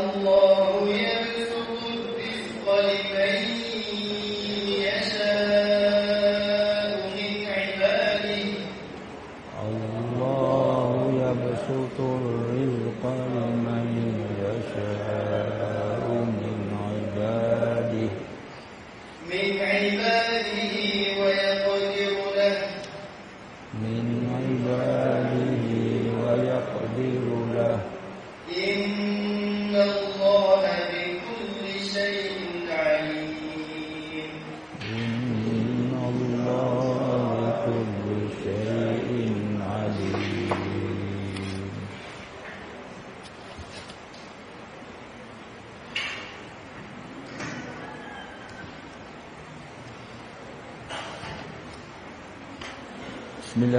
الله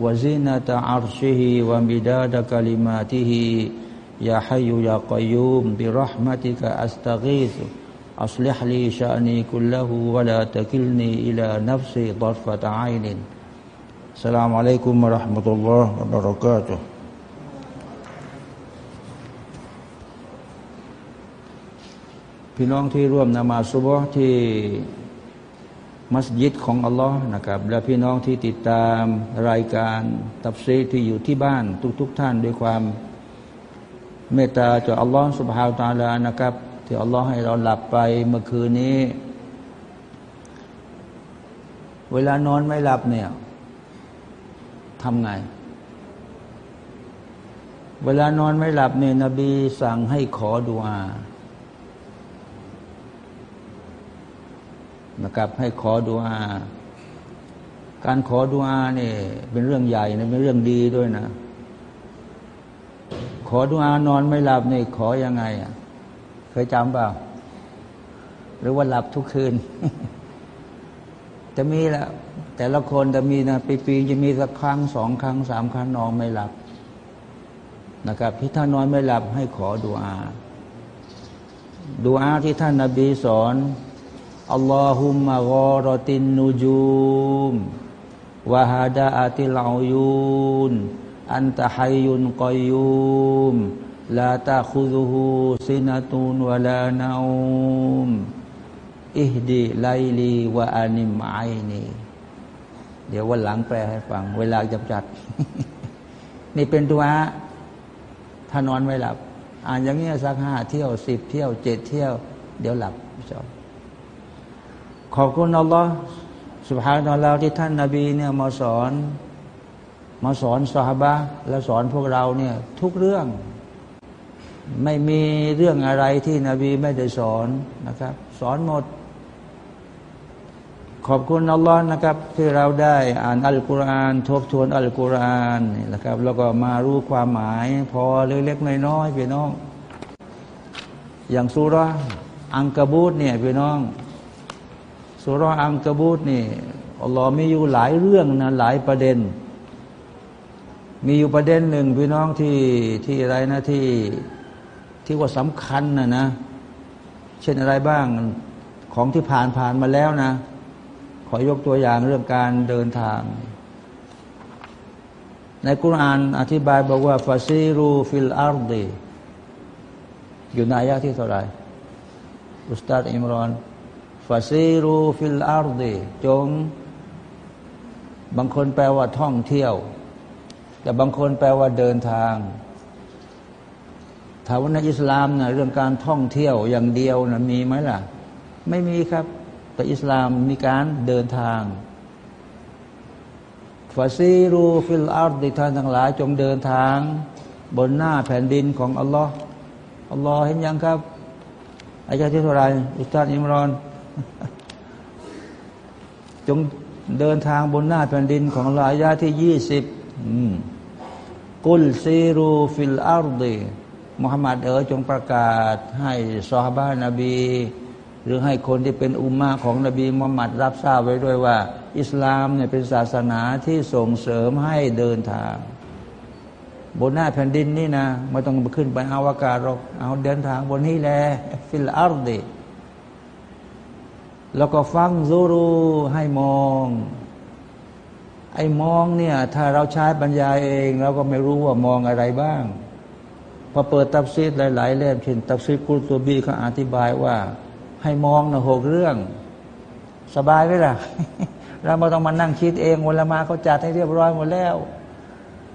وزنة عرشه ومداد كلماته يا حي يا قيوم برحمتك أستغيث أصلح لي شأني كله ولا تكلني إلى نفسي طرفة عين السلام عليكم ورحمة الله وبركاته พี่น้องที่ร่วมนมาสุบฮ์ที่ มัสยิดของอัลลอฮ์นะครับ และพี่น้องที่ติดตามรายการตับซีที่อยู่ที่บ้านทุกๆทท่านด้วยความเมตตาจากอัลลอฮ์สุบฮาวตาลานะครับ ที่อัลลอฮ์ให้เราหลับไปเมื่อคืนนี้ เวลานอนไม่หลับเนี่ยทำไง เวลานอนไม่หลับเนี่ยนบีสั่งให้ขอดุอา นะครับ ให้ขอดุอา การขอดุอาเนี่ยเป็นเรื่องใหญ่นะเป็นเรื่องดีด้วยนะ ขอดุอานอนไม่หลับเนี่ยขออยังไงอะเคยจำเปล่า หรือว่าหลับทุกคืน จะมีแหละแต่ละคนจะมีนะปีๆจะมีสักครั้งสองครั้งสามครั้งนอนไม่หลับนะครับที่ท่านนอนไม่หลับให้ขอดุอาดุอาที่ท่านนาบีสอน อัลลอฮุมะกอรตินนูจูมวะฮาดาอติลอายุนอันตะฮัยุนกอยุมลาตาคุซุฮูซินตุนวะลานาอุมอิฮดีไลลีวะอานิมไอนีเดี๋ยววันหลังแปลให้ฟัง เวลาจำจัด นี่เป็นตัวถ้านอนไม่หลับ อ่านอย่างนี้สักห้าเที่ยวสิบเที่ยวเจ็ดเที่ยว เดี๋ยวหลับจบ ขอบคุณอัลลอฮ์สุบฮานาลาที่ท่านนาบีเนี่ยมาสอน มาสอนสหบะและสอนพวกเราเนี่ยทุกเรื่อง ไม่มีเรื่องอะไรที่นบีไม่ได้สอนนะครับ สอนหมด ขอบคุณอัลลอฮ์นะครับ ที่เราได้อ่านอัลกุรอานทบทวนอัลกุรอานนะครับ แล้วก็มารู้ความหมาย พอเล็กๆน้อยๆพี่น้อง อย่างสุราอังกบูตเนี่ยพี่น้อง สุรอังกบูตนี่อัลลอฮ์มีอยู่หลายเรื่องนะหลายประเด็น มีอยู่ประเด็นหนึ่งพี่น้องที่ที่อะไรนะที่ที่ว่าสำคัญนะนะ เช่นอะไรบ้างของที่ผ่านผ่านมาแล้วนะ ขอยกตัวอย่างเรื่องการเดินทาง ในกุรอานอธิบายบอกว่าفسيروا في الأرض อยู่ในอายะที่เท่าไหร่อุสตาดอิมรอน فسيروا في الأرضจง บางคนแปลว่าท่องเที่ยว แต่บางคนแปลว่าเดินทางถามว่าในอิสลามนะเรื่องการท่องเที่ยวอย่างเดียวนะมีไหมล่ะ ไม่มีครับ แต่อิสลามมีการเดินทางفسيروا في الأرض ท่านทั้งหลาย จงเดินทาง บนหน้าแผ่นดินของอัลลอฮ์อัลลอฮ์เห็นยังครับอายะที่เท่าไรอุสตาดอิมรอน จงเดินทางบนหน้าแผ่นดินของอัลลอฮ์อายะที่ยี่สิบ قل سيروا في الأرض มุฮัมมัดเอ๋ยจงประกาศให้ซอฮาบะนบี หรือให้คนที่เป็นอุมมาของนบีมุฮัมมัดรับทราบไว้ด้วยว่า อิสลามเนี่ยเป็นศาสนาที่ส่งเสริมให้เดินทาง บนหน้าแผ่นดินนี่นะไม่ต้องขึ้นไปอวกาศหรอกเอาเดินทางบนนี้แหละ في الأرض แล้วก็ فانظروا ให้มอง ไอ้มองเนี่ย ถ้าเราใช้ปัญญาเองเราก็ไม่รู้ว่ามองอะไรบ้าง พอเปิดตัฟซีรหลาย ๆ เล่มเช่นตัฟซีรกุรตุบีเขาอธิบายว่า ให้มองนะหกเรื่อง สบายไหมล่ะ เราไม่ต้องมานั่งคิดเองอุละมาอ์เขาจัดให้เรียบร้อยหมดแล้ว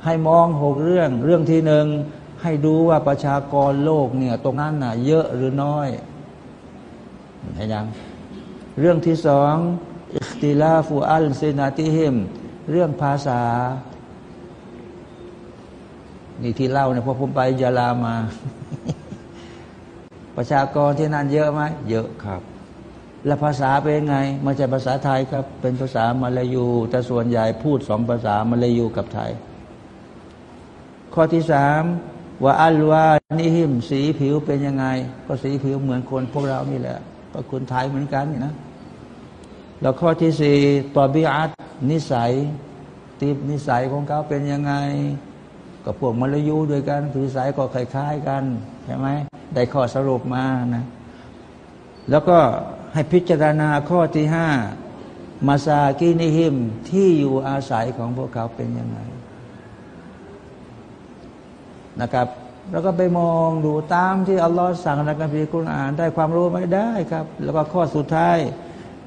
ให้มองหกเรื่อง เรื่องที่หนึ่งให้ดูว่าประชากรโลกเนี่ย ตรงนั้นน่ะ เยอะหรือน้อยเห็นยัง เรื่องที่สองอิคติลาฟูอัลเซนาติฮิมเรื่องภาษา นี่ที่เล่าเนี่ยพอผมไปยาลามา ประชากรที่นั่นเยอะไหมเยอะครับ และภาษาเป็นไงมาจากภาษาไทยครับ เป็นภาษามาลายู แต่ส่วนใหญ่พูดสองภาษามาลายูกับไทย ข้อที่สามว่าอัลวานิหิมสีผิวเป็นยังไง ก็สีผิวเหมือนคนพวกเรานี่แหละ ก็คนไทยเหมือนกันนะ แล้วข้อที่สี่ตอบิอัตนิสัยตีนิสัยของเขาเป็นยังไงก็พวกมลายูด้วยกันถือสายก็คล้ายๆกันใช่ไหมได้ข้อสรุปมานะแล้วก็ให้พิจารณาข้อที่ห้ามาซากีนิหิมที่อยู่อาศัยของพวกเขาเป็นยังไงนะครับ แล้วก็ไปมองดูตามที่อัลลอฮ์สั่งในกัมภีร์กุรอานได้ความรู้ไม่ได้ครับ แล้วก็ข้อสุดท้าย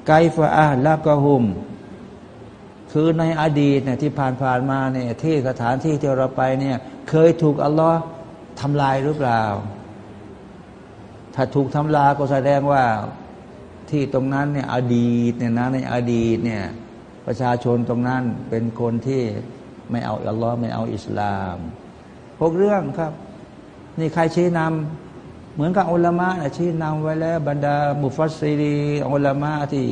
ไกฟะอาละกะฮุม คือในอดีตเนี่ยที่ผ่านผ่านมาเนี่ยที่สถานที่ที่เราไปเนี่ยเคยถูกอัลลอฮ์ทำลายหรือเปล่า ถ้าถูกทำลายก็แสดงว่าที่ตรงนั้นเนี่ยอดีตเนี่ยนะในอดีตเนี่ยประชาชนตรงนั้นเป็นคนที่ไม่เอาอัลลอฮ์ไม่เอาอิสลาม พวกเรื่องครับ นี่ใครชี้นำ เหมือนกับอุลามะนะชี้นำไว้แล้วบรรดามุฟัสซีรีอุลามะที่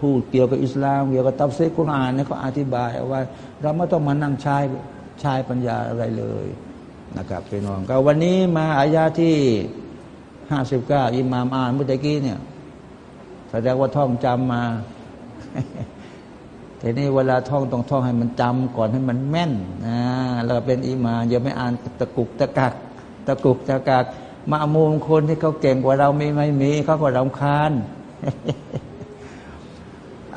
พูดเกี่ยวกับอิสลามเกี่ยวกับตัฟซีกุรอานเนี่ยเขาอธิบายว่าไว้เราไม่ต้องมานั่งใช้ใช้ปัญญาอะไรเลยนะครับพี่น้องก็วันนี้มาอายาที่ห้าสิบเก้าอิมามอ่านเมื่อกี้เนี่ยแสดงว่าท่องจำมาทีนี้เวลาท่องต้องท่องให้มันจำก่อนให้มันแม่นนะแล้วเป็นอิมานอย่าไม่อ่านตะกุกตะกัก ตะกุกตะกัก มามุมคนที่เขาเก่งกว่าเราไม่ไม่มีเขาก็รำคาญ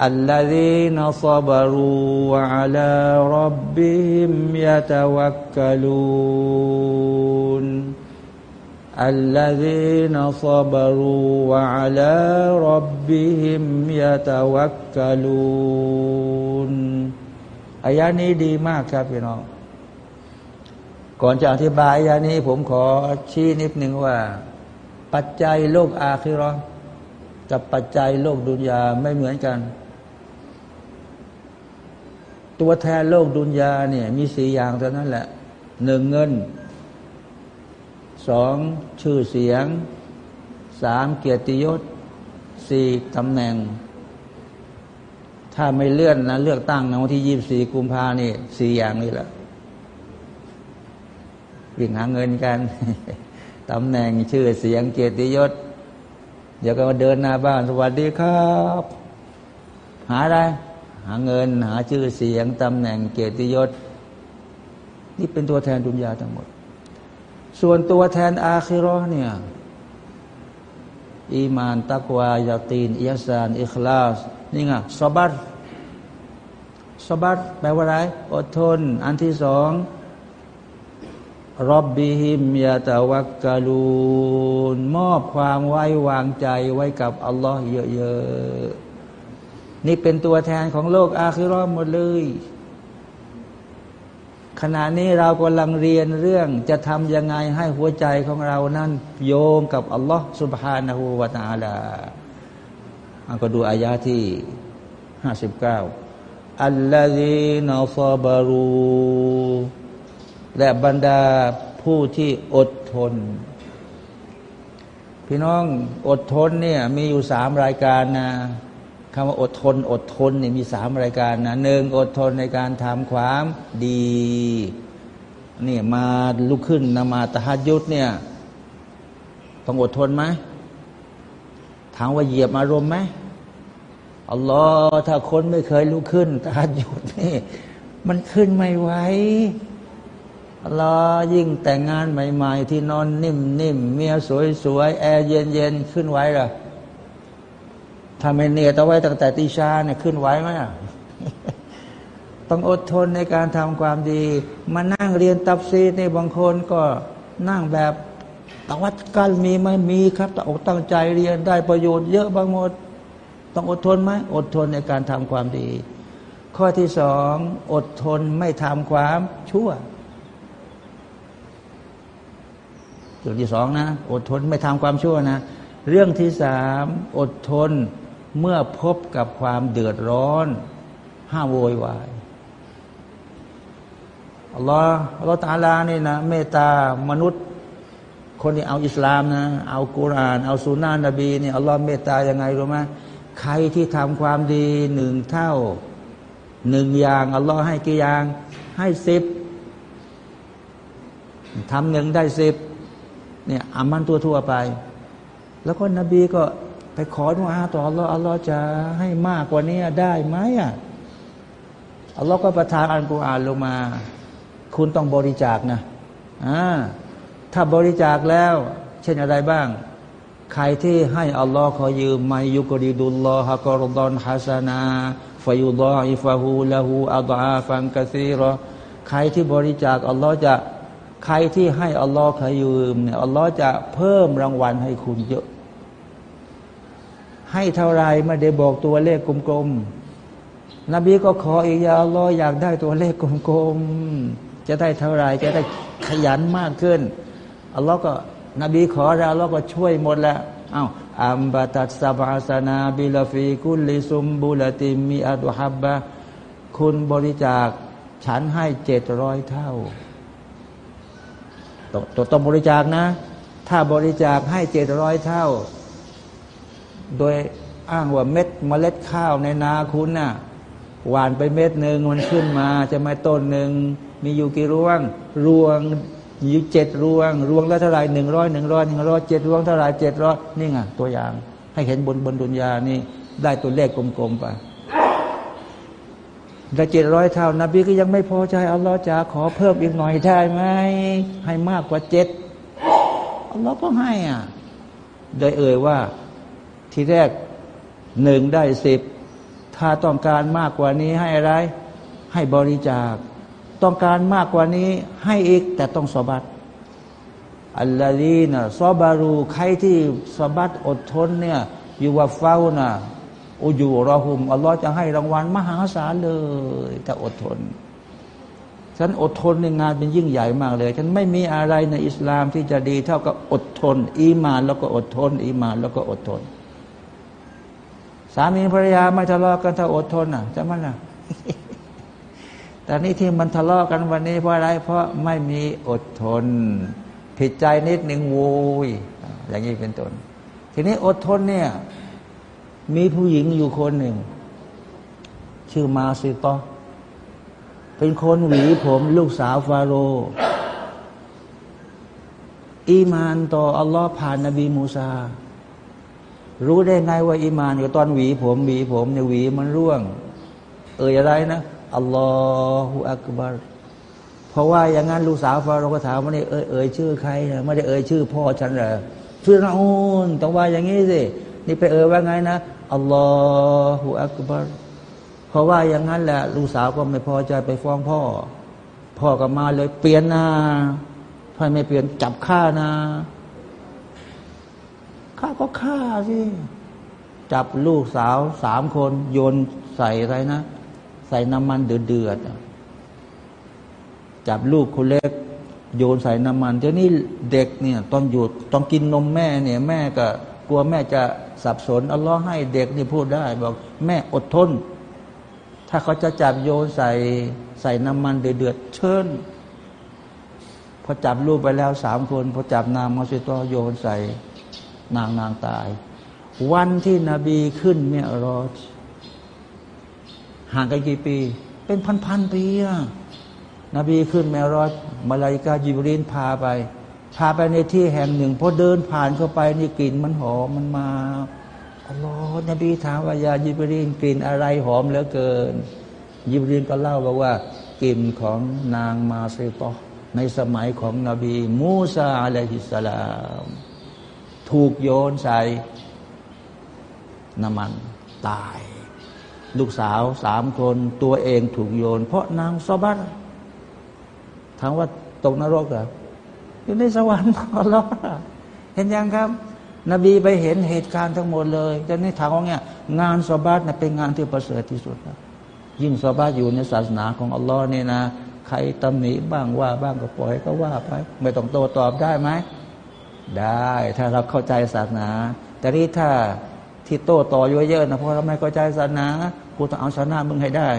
อัลลอฮีนัซบารูวะอัลารับบิมยะตวักกลูนอัลลอฮีนัซบารูวะอัลารับบิมยะตวักกลูนอายะนี้ดีมากครับพี่น้อง ก่อนจะอธิบายอายานี้ ผมขอชี้นิดหนึ่งว่า ปัจจัยโลกอาคิรอกับปัจจัยโลกดุนยาไม่เหมือนกัน ตัวแทนโลกดุนยาเนี่ยมีสี่อย่างเท่านั้นแหละหนึ่งเงินสองชื่อเสียงสามเกียรติยศสี่ตำแหน่ง ถ้าไม่เลื่อนนะเลือกตั้งในวันที่ยี่สี่กุมภาเนี่สี่อย่างนี้แหละ วิ่งหาเงินกันตำแหน่งชื่อเสียงเกียรติยศ เดี๋ยวก็มาเดินหน้าบ้านสวัสดีครับ หาอะไร หาเงินหาชื่อเสียงตำแหน่งเกียรติยศ นี่เป็นตัวแทนดุนยาทั้งหมด ส่วนตัวแทนอาคิรอเนี่ยอีมานตักวายาตีนอิยสานอิคลาสนี่ไงสบัตสบัตแปลว่าอะไร อดทน อันที่สอง รบบิฮิมยาตะวักกาลูนมอบความไว้วางใจไว้กับอัลลอฮ์เยอะๆ นี่เป็นตัวแทนของโลกอาคิรอหมดเลย ขณะนี้เรากำลังเรียนเรื่องจะทำยังไงให้หัวใจของเรานั้นโยงกับอัลลอฮ์สุบฮานาหูวาตาลาอันก็ดูอายาที่ห้าสิบเก้าอัลลอฮีนาซาบารู และบรรดาผู้ที่อดทน พี่น้องอดทนเนี่ยมีอยู่สามรายการนะคำว่าอดทน อดทนเนี่ยมีสามรายการนะหนึ่งอดทนในการทำความดีนี่มาลุกขึ้นนมาตหัดยุดเนี่ยต้องอดทนไหมถามว่าเหยียบอารมณ์ไหมอัลลอฮ์ถ้าคนไม่เคยลุกขึ้นตหัดยุดนี่ มันขึ้นไม่ไหว ลลอยิ่งแต่งงานใหม่ ๆ ที่นอนนิ่มๆเมียสวยๆ แอร์เย็นๆ ขึ้นไหวหรอถ้าไม่เนียตเอาไว้ตั้งแต่ตีชาเนี่ยขึ้นไหวไหมต้องอดทนในการทำความดี มานั่งเรียนตับซีในบางคนก็นั่งแบบตวัดกันมีไหมมีครับแต่อกตั้งใจเรียนได้ประโยชน์เยอะบางหมด ต้องอดทนไหมอดทนในการทำความดี ข้อที่สองอดทนไม่ทำความชั่ว เรื่องที่สองนะ อดทนไม่ทำความชั่วนะ เรื่องที่สามอดทนเมื่อพบกับความเดือดร้อน ห้าโวยวายอัลลอฮ์อัลลอฮ์ตาลานี่นะเมตตามนุษย์ คนที่เอาอิสลามนะ เอากุราน เอาสุนานะนบีนี่อัลลอฮ์เมตตายังไงรู้ไหมใครที่ทำความดีหนึ่งเท่าหนึ่งอย่างอัลลอฮ์ให้กี่อย่างให้สิบทำหนึ่งได้สิบ เนี่ยอามันตัวทั่วไป แล้วก็นบีก็ไปขอดุอาต่ออัลลอฮ์อัลลอฮ์จะให้มากกว่านี้ได้ไหมอะอัลลอฮ์ก็ประทานอัลกุรอานลงมา คุณต้องบริจาคนะอ่าถ้าบริจาคแล้ว เช่นอะไรบ้าง ใครที่ให้อัลลอฮ์ขอยืมมายุกริดุลลอฮะกอรดอนฮัสนาฟยุดออิฟะฮูละหูอัลอาฟังกะซีรอใครที่บริจาคอัลลอฮ์จะ ใครที่ให้อัลลอฮ์ขยืมเนี่ยอัลลอฮ์จะเพิ่มรางวัลให้คุณเยอะ ให้เท่าไรไม่ได้บอกตัวเลขกลมๆ นบีก็ขออีกอย่าอัลลอฮ์อยากได้ตัวเลขกลมๆ จะได้เท่าไรจะได้ขยันมากขึ้น อัลลอฮ์ก็นบีขอแล้วอัลลอฮ์ก็ช่วยหมดแล้วอ้าวอัมบาตัดสบาสนาบิลฟีกุลลิซุมบุลติมีอัตุฮับบะคุณบริจาคฉันให้เจ็ดร้อยเท่า ตัวต้องบริจาคนะ ถ้าบริจาคให้เจ็ดร้อยเท่า โดยอ้างว่าเม็ดเมล็ดข้าวในนาคุณน่ะหวานไปเม็ดหนึ่งมันขึ้นมาจะมาต้นหนึ่งมีอยู่กี่รวง รวงอยู่เจ็ดรวง รวงละเท่าไรหนึ่งร้อยหนึ่งร้อยหนึ่งร้อยเจ็ดรวงเท่าไรเจ็ดร้อยนี่ไงตัวอย่าง ให้เห็นบนบนดุนยานี่ได้ตัวเลขกลมๆไป แต่เจ็ดร้อยเท่านบีก็ยังไม่พอใจอัลลอฮ์จะขอเพิ่มอีกหน่อยได้ไหมให้มากกว่าเจ็ดอัลลอฮ์ก็ให้อะโดยเอ่ยว่าทีแรกหนึ่งได้สิบถ้าต้องการมากกว่านี้ให้อะไร ให้บริจาค ต้องการมากกว่านี้ให้อีกแต่ต้องสบัดอัลลอฮีนะซอบารูใครที่สบัดอดทนเนี่ยอยู่ว่าเฝ้านะ อุยูรอหุมอัลลอฮ์จะให้รางวัลมหาศาลเลยถ้าอดทน ฉันอดทนในงานเป็นยิ่งใหญ่มากเลย ฉันไม่มีอะไรในอิสลามที่จะดีเท่ากับอดทน อีมานแล้วก็อดทน อีมานแล้วก็อดทน สามีภรรยาไม่ทะเลาะกันถ้าอดทนอะจะมันล่ะแต่นี่ที่มันทะเลาะกันวันนี้เพราะอะไร เพราะไม่มีอดทน ผิดใจนิดหนึ่งโวยอย่างนี้เป็นต้นทีนี้อดทนเนี่ย มีผู้หญิงอยู่คนหนึ่ง ชื่อมาซิตอเป็นคนหวีผมลูกสาวฟาโร อีมานต่ออัลลอฮ์ผ่านนบีมูซา รู้ได้ไงว่าอีมานกับตอนหวีผมหวีผมเนี่ยหวีมันร่วง เอ่ยอะไรนะอัลลอฮฺอักบารเพราะว่าอย่างนั้นลูกสาวฟาโรก็ถามว่าเนี่เอ่ยเอ่ยชื่อใครนะไม่ได้เอ่ยชื่อพ่อฉันเหรอฟิรอูนต้องว่าอย่างนี้สิ นี่ไปเอ่ยว่าไงนะ อัลลอฮฺอักบารเพราะว่าอย่างนั้นแหละลูกสาวก็ไม่พอใจไปฟ้องพ่อ พ่อก็มาเลยเปลี่ยนนาถ้าไม่เปลี่ยนจับฆ่านะฆ่าก็ฆ่าสิจับลูกสาวสามคน โยนใส่อะไรนะ ใส่น้ำมันเดือดจับลูกคนเล็ก โยนใส่น้ำมันเดี๋ยวนี้เด็กเนี่ยตอนหยุดต้องกินนมแม่เนี่ย แม่ก็กลัวแม่จะ สับสนอัลลอฮ์ให้เด็กนี่พูดได้ บอกแม่อดทน ถ้าเขาจะจับโยนใส่ใส่น้ำมันเดือดเชิญพอจับลูกไปแล้วสามคนพอจับนางมาสิตอโยนใส่นางนางตาย วันที่นบีขึ้นเมียรอดห่างกันกี่ปี เป็นพันๆปีอะนบีขึ้นเมียรอดมาลายกาจิบรีนพาไป พาไปในที่แห่งหนึ่งพอเดินผ่านเข้าไปนี่กลิ่นมันหอมมันมาอัลลอฮ์นบีถามว่ายายิบรีนกลิ่นอะไรหอมเหลือเกิน ยิบรีนก็เล่าบอกว่ากลิ่นของนางมาเซตอในสมัยของนบี มูซาอะลัยฮิสสลาม ถูกโยนใส่น้ำมันตาย ลูกสาวสามคนตัวเองถูกโยน เพราะนางซอบัตถามว่าตกนรกเหรอ อยู่ในสวรรค์ของอัลลอฮ์เห็นยังครับ นบีไปเห็นเหตุการณ์ทั้งหมดเลยจะนี่ถามว่าเนี่ยงานสบาตนะเป็นงานที่ประเสริฐที่สุดนะยิ่งสบาตอยู่ในศาสนาของอัลลอฮ์เนี่ยนะใครตำหนิบ้างว่าบ้างก็ปล่อยก็ว่าไปไม่ต้องโตตอบได้ไหมได้ถ้าเราเข้าใจศาสนา แต่นี่ถ้าที่โตต่อเยอะๆนะเพราะเราไม่เข้าใจศาสนากูต้องเอาชนะมึงให้ได้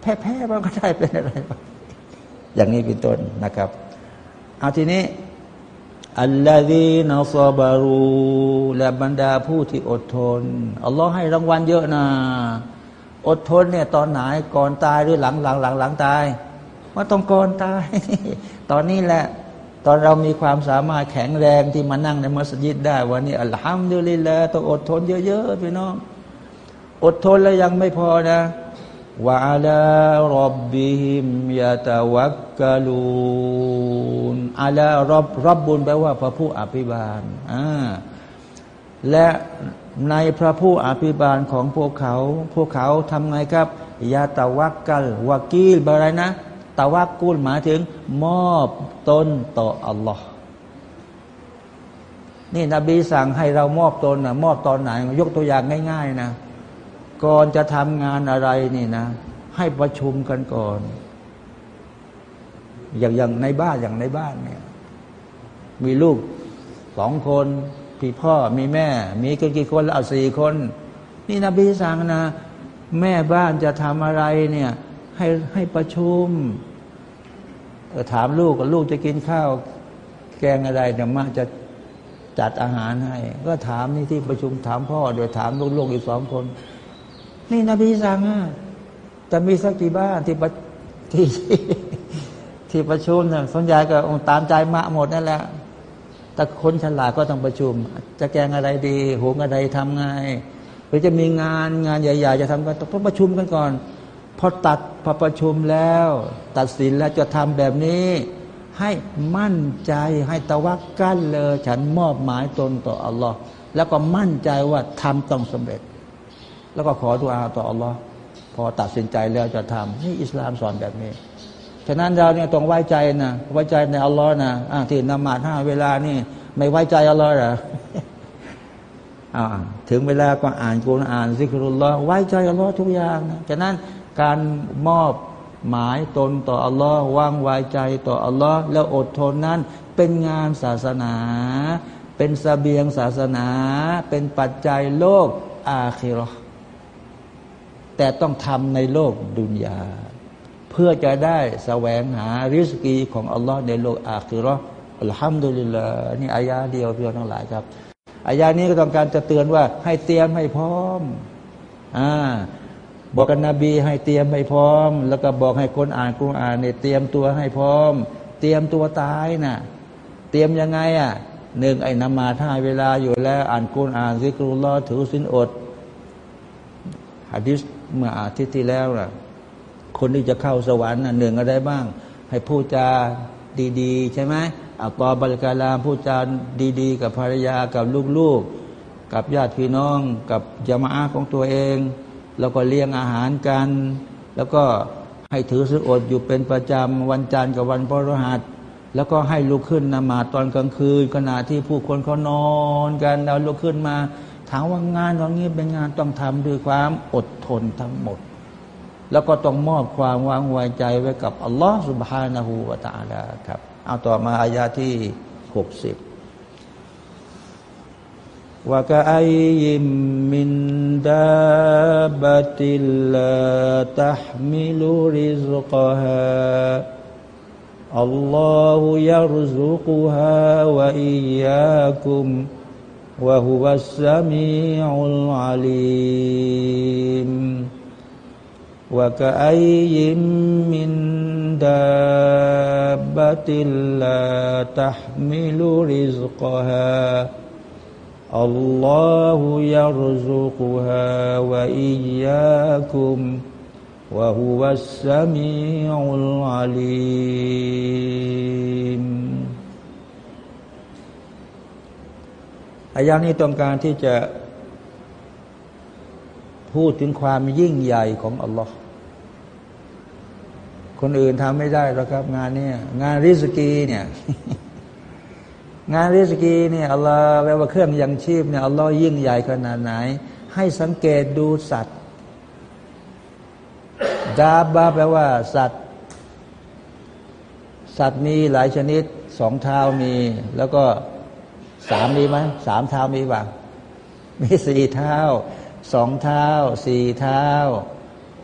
แพ้ๆมันก็ได้เป็นอะไรอย่างนี้เป็นต้นนะครับ เอาทีนี้อัลลอฮีนาซาบารูและบรรดาผู้ที่อดทนอัลลอฮ์ให้รางวัลเยอะนะอดทนเนี่ยตอนไหนก่อนตายหรือหลังหลังหลังหลังตายว่าต้องก่อนตาย ตอนนี้แหละ ตอนเรามีความสามารถแข็งแรงที่มานั่งในมัสยิดได้วันนี้อัลฮัมดุลิลละต้องอดทนเยอะๆพี่น้องอดทนแล้วยังไม่พอนะ วะลารับบิฮิมยาตะวักกะลูนอาลารับรับบุญแปลว่าพระผู้อภิบาลอ่าและในพระผู้อภิบาลของพวกเขา พวกเขาทำไงครับยาตะวักกัลวากีลอะไรนะตะวักกุลหมายถึง มอบตนต่ออัลลอฮ์นี่นบีสั่งให้เรามอบตนนะมอบตอนไหน ยกตัวอย่างง่าย ๆ นะ ก่อนจะทำงานอะไรนี่นะ ให้ประชุมกันก่อน อย่างอย่างในบ้านอย่างในบ้านเนี่ย มีลูกสองคนพี่พ่อมีแม่ มีกันกี่คนแล้วสี่คน นี่นบีสั่งนะ แม่บ้านจะทำอะไรเนี่ย ให้ให้ประชุมถามลูกกับลูกจะกินข้าว แกงอะไรเนี่ยมาจะจัดอาหารให้ ก็ถามนี่ที่ประชุมถามพ่อโดยถามลูกๆอีกสองคน นี่นบีสั่งอะจะมีสักกี่บ้านที่ที่ที่ประชุมเนี่ยส่วนใหญ่ก็ตามใจมาหมดนั่นแหละแต่คนฉลาดก็ต้องประชุม จะแกงอะไรดีหงอะไรทำไงหรือจะมีงานงานใหญ่ ๆ จะทำกันต้องประชุมกันก่อน พอตัดพอประชุมแล้ว ตัดสินแล้วจะทำแบบนี้ ให้มั่นใจให้ตะวักกั้นเลย ฉันมอบหมายตนต่ออัลลอฮ์แล้วก็มั่นใจว่าทำต้องสำเร็จ แล้วก็ขอดุอาต่ออัลลอฮ์พอตัดสินใจแล้วจะทำนี่อิสลามสอนแบบนี้ ฉะนั้นเราเนี่ยต้องไว้ใจนะไว้ใจในอัลลอฮ์นะอ่าที่นมาดห้าเวลานี่ ไม่ไว้ใจอัลลอฮ์เหรอถึงเวลาก็อ่านกุรอ่านซิกรุลลอฮ์ไว้ใจอัลลอฮ์ทุกอย่างนะฉะนั้นการมอบหมายตนต่ออัลลอฮ์วางไว้ใจต่ออัลลอฮ์แล้วอดทนนั้น เป็นงานศาสนา เป็นสเสบียงศาสนา เป็นปัจจัยโลกอาคิรอ แต่ต้องทำในโลกดุนยา เพื่อจะได้แสวงหาริสกีของอัลลอฮ์ในโลกอาคิรออัลฮัมดุลิลลาห์นี่อายาเดียวเพียงทั้งหลายครับอายานี้ก็ต้องการจะเตือนว่า ให้เตรียมให้พร้อมอ่าบอกกันนบีให้เตรียมให้พร้อม แล้วก็บอกให้คนอ่านกุรอานเนี่ยเตรียมตัวให้พร้อม เตรียมตัวตายนะ่ะ เตรียมยังไงอะหนึ่งไอ้นมาท่าเวลาอยู่แล้ว อ่านกุรอานซิกรุลลอถือสินอดฮะดิษ เมื่ออาทิตย์ที่แล้วน่ะ คนที่จะเข้าสวรรค์น่ะหนึ่งอะไรบ้าง ให้พูดจาดีๆ ใช่ไหมอัตอบริการามพูดจาดีๆ กับภรรยากับลูกๆ กับญาติพี่น้อง กับยามาอาของตัวเอง แล้วก็เลี้ยงอาหารกัน แล้วก็ให้ถือสุอดอยู่เป็นประจำวันจันทร์กับวันพฤหัสแล้วก็ให้ลุกขึ้นนมาตอนกลางคืนขณะที่ผู้คนเขานอนกันแล้วลุกขึ้นมา ถามว่างานตอนนี้เป็นงานต้องทำด้วยความอดทนทั้งหมด แล้วก็ต้องมอบความวางไว้ใจไว้กับอัลลอฮ์สุบฮานาหูวาตาลาครับ เอาต่อมาอายาที่หกสิบว่ากไอยิมมินดาบติลลาตัฮมิลุริซกฮาอัลลอฮฺยารุซุกุฮาวะอียาคุม وهو السميع العليم. وكأي من دابة لا تحمل رزقها الله يرزقها وإياكم وهو السميع العليم. อายานี้ต้องการที่จะพูดถึงความยิ่งใหญ่ของอัลลอฮ์คนอื่นทำไม่ได้หรอกครับ งานนี้งานริสกีเนี่ยงานริสกีเนี่ยอัลลอฮ์แปลว่าเครื่องยังชีพเนี่ยอัลลอฮ์ยิ่งใหญ่ขนาดไหน ให้สังเกตดูสัตว์ดาบาแปลว่าสัตว์ สัตว์มีหลายชนิดสองเท้ามี แล้วก็ สามมีไหมสามเท้ามีบ้างมีสี่เท้าสองเท้าสี่เท้า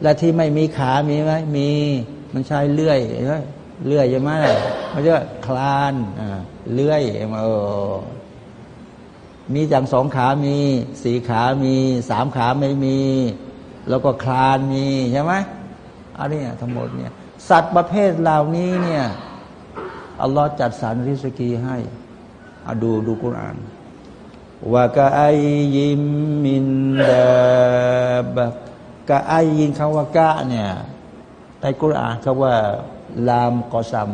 และที่ไม่มีขามีไหมมีมันใช้เลื่อยเลื่อยใช่ไหมมันจะคลานอ่าเลื่อยมาเออมีจังสองขามีสี่ขามีสามขาไม่มี แล้วก็คลานมีใช่ไหมอันนี้ทั้งหมดเนี่ย สัตว์ประเภทเหล่านี้เนี่ยอัลลอฮ์จัดสรรริสกีให้ อาดูดูกุรานว่ากะไอยิมมินดาบกะไอยินคำว่ากะเนี่ยในกุรานเขาว่า ลามกอซัม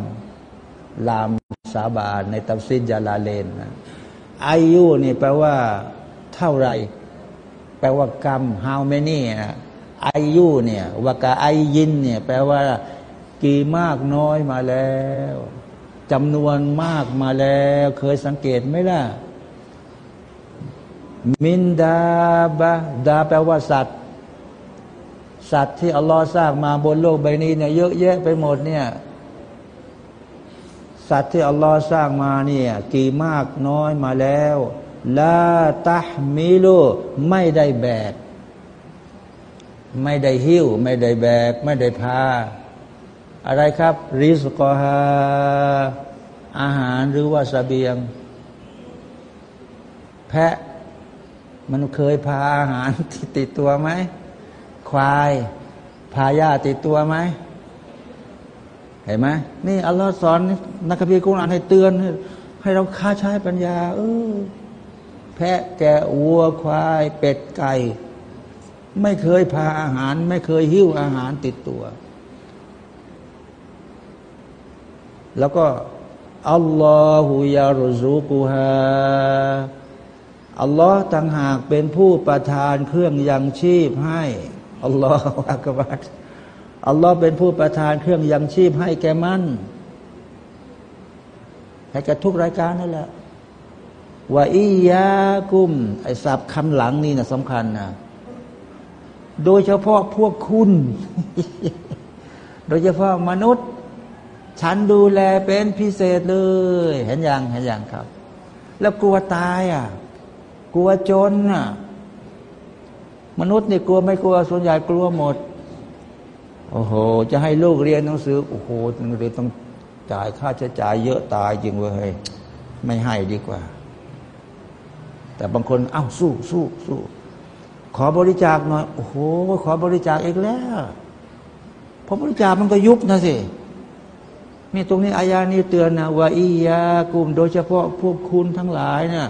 ลามสาบานในตัฟซิดยาลาเลนนะอายุนี่แปลว่า เท่าไร แปลว่ากรรม how many นะอายุเนี่ยวากาไอยินเนี่ย แปลว่า กี่มากน้อยมาแล้ว จำนวนมากมาแล้ว เคยสังเกตไหมล่ะ มินดาบะดาแปลว่าสัตว์ สัตว์ที่อัลลอฮ์สร้างมาบนโลกใบนี้เนี่ยเยอะแยะไปหมดเนี่ย สัตว์ที่อัลลอฮ์สร้างมาเนี่ยกี่มากน้อยมาแล้วลาตะมิลูไม่ได้แบก ไม่ได้หิ้ว ไม่ได้แบก ไม่ได้พา อะไรครับ ริสกอฮาอาหารหรือว่าสเสบียงะมันเคยพาอาหารติดตัวไหม ควายพาหญ้าติดตัวไหมเห็นไหมนี่อัลลอฮ์สอนนักบีกุรอานให้เตือน ให้เราค้าใช้ปัญญา เออ แพะแกะวัวควาย เป็ดไก่ ไม่เคยพาอาหาร ไม่เคยหิ้วอาหารติดตัว แล้วก็อัลลอฮฺยารซุกุฮาอัลลอฮ์ต่างหากเป็นผู้ประทานเครื่องยังชีพให้อัลลอฮฺอักบัดอัลลอฮ์เป็นผู้ประทานเครื่องยังชีพให้แกมันให้แกทุกรายการนั่นแหละว่าอียากุมไอ้สับคำหลังนี่นะสำคัญนะโดยเฉพาะพวกคุณ โดยเฉพาะมนุษย์ ฉันดูแลเป็นพิเศษเลย เห็นยังเห็นยังครับ แล้วกลัวตายอะ กลัวจนอะ มนุษย์นี่กลัวไม่กลัวส่วนใหญ่กลัวหมด โอ้โห จะให้ลูกเรียนหนังสือโอ้โหต้องเรียนต้องจ่ายค่าใช้จ่ายเยอะตายจริงเว้ยไม่ให้ดีกว่า แต่บางคนเอ้าสู้สู้สู้ขอบริจาคหน่อยโอ้โห ขอบริจาคเองแล้วพอบริจาคมันก็ยุบนะสิ นี่ตรงนี้อายานี้เตือนนะว่าอียากลุ่มโดยเฉพาะพวกคุณทั้งหลายนะ่ะ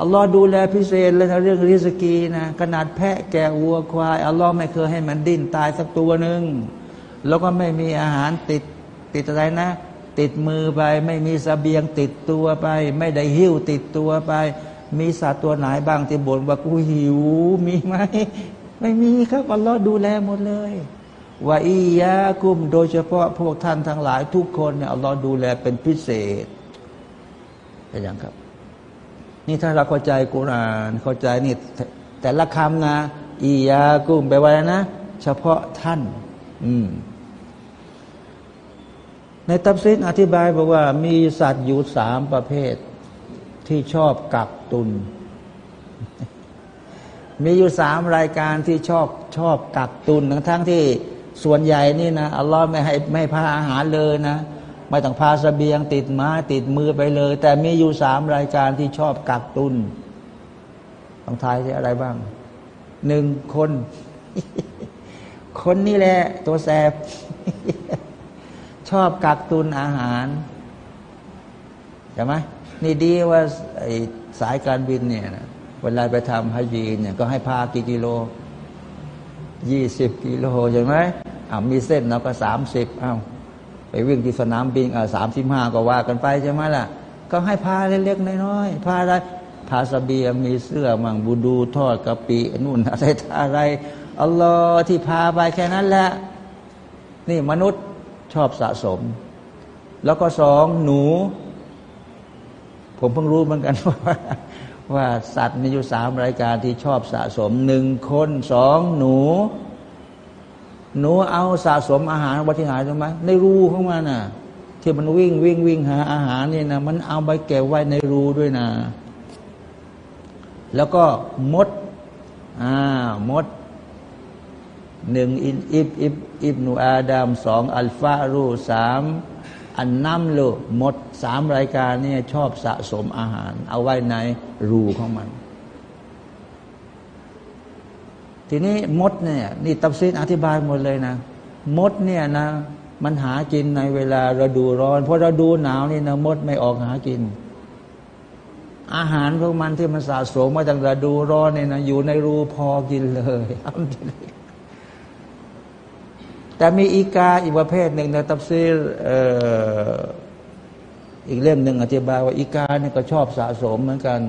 อัลลอฮ์ดูแลพิเศษเลยนะเรื่องริสกีนะขนาดแพะแกะวัวควายอัลลอฮ์ไม่เคยให้มันดิ้นตายสักตัวหนึ่งแล้วก็ไม่มีอาหารติดติดอะไรนะ ติดมือไป ไม่มีสเสบียงติดตัวไป ไม่ได้หิ้วติดตัวไป มีสัตว์ตัวไหนบ้างที่บ่นว่ากูหิวมีไหมไม่มีครับอัลลอฮ์ดูแลหมดเลย ว่าอียากุมโดยเฉพาะพวกท่านทั้งหลายทุกคนเนี่ยอัลลอฮ์ดูแลเป็นพิเศษเป็นอย่างครับ นี่ถ้าเราเข้าใจกุรานเข้าใจนี่แต่ละคำนะอียากุมแปลว่านะ เฉพาะท่าน อืม ในตับซิดอธิบายบอกว่า มีสัตว์อยู่สามประเภท ที่ชอบกักตุน มีอยู่สามรายการที่ชอบชอบกักตุนทั้งทั้งที่ ส่วนใหญ่นี่นะอัลลอฮ์ไม่ให้ไม่พาอาหารเลยนะ ไม่ต้องพาสเสบียงติดมาติดมือไปเลย แต่มีอยู่สามรายการที่ชอบกักตุนต้องทายที่อะไรบ้างหนึ่งคน คนนี่แหละ ตัวแสบ ชอบกักตุนอาหารใช่ไหมนี่ดีว่าสายการบินเนี่ยเวลาไปทำฮัจญีเนี่ยก็ให้พากี่กิโล ยี่สิบกิโลใช่ไหมอ่ามีเส้นเราก็สามสิบอ้าวไปวิ่งที่สนามบินอ่าสามสิบห้าก็ว่ากันไปใช่ไหมล่ะ ก็ให้พาเล็กๆน้อยๆพาอะไรพาสเบียมีเสื้อมังบูดูทอดกะปินู่นอะไรอะไรอัลลอฮ์ที่พาไปแค่นั้นแหละ นี่มนุษย์ชอบสะสม แล้วก็สองหนู ผมเพิ่งรู้เหมือนกันว่า ว่าสัตว์มีอยู่สามรายการที่ชอบสะสมหนึ่งคนสองหนู หนูเอาสะสมอาหารไว้ที่ไหนรู้ไหมในรูของมันน่ะ ที่มันวิ่งวิ่งวิ่งหาอาหารนี่นะมันเอาไปเก็บไว้ในรูด้วยนะ แล้วก็มดอ่ามดหนึ่งอินอิบอิบอิบนูอาดามสองอัลฟารูสาม อันน้ำโลมดสามรายการเนี่ยชอบสะสมอาหาร เอาไว้ในรูของมัน ทีนี้มดเนี่ยนี่ตับซีนอธิบายหมดเลยนะ มดเนี่ยนะ มันหากินในเวลาฤดูร้อนเพราะฤดูหนาวนี่นะมดไม่ออกหากิน อาหารพวกมันที่มันสะสมมาจากฤดูร้อนเนี่ยนะอยู่ในรูพอกินเลย แต่มีอีกาอีกประเภทหนึ่งในตับซีรอีกเล่มหนึ่งอธิบายว่าอีกาเนี่ยก็ชอบสะสมเหมือนกัน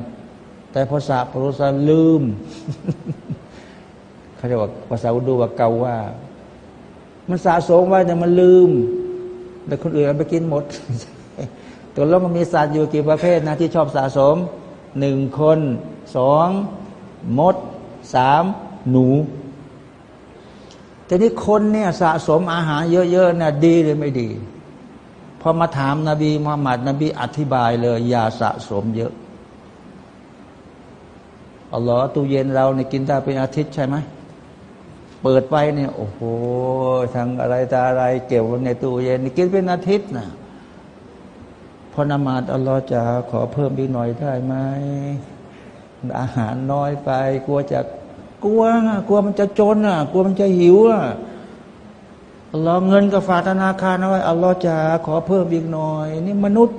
แต่พอสะโปรสาลืมเขาจะว่าภาษาอุดูว่าเกาว่า มันสะสมไว้แต่มันลืม แต่คนอื่นไปกินหมดตัวล้วมันมีสัตว์อยู่กี่ประเภทนะที่ชอบสะสมหนึ่งคนสองมดสามหนู แต่นี้คนเนี่ยสะสมอาหารเยอะๆเนี่ยดีหรือไม่ดีพอมาถามนาบีมุฮัมมัดนบีอธิบายเลย อย่าสะสมเยอะอัลลอฮ์ตู้เย็นเราเนี่ยกินได้เป็นอาทิตย์ใช่ไหมเปิดไปเนี่ย โอ้โหทางอะไรตาอะไร เก็บไว้ในตู้เย็นกินเป็นอาทิตย์นะพอนมาดอัลลอฮ์จะขอเพิ่มอีกหน่อยได้ไหมอาหารน้อยไปกลัวจะ กลัวกลัวมันจะจนอะ กลัวมันจะหิวอะอัลอเงินกับฝากธนาคารเอาไว้อัลลอฮ์จะขอเพิ่มอีกหน่อย นี่มนุษย์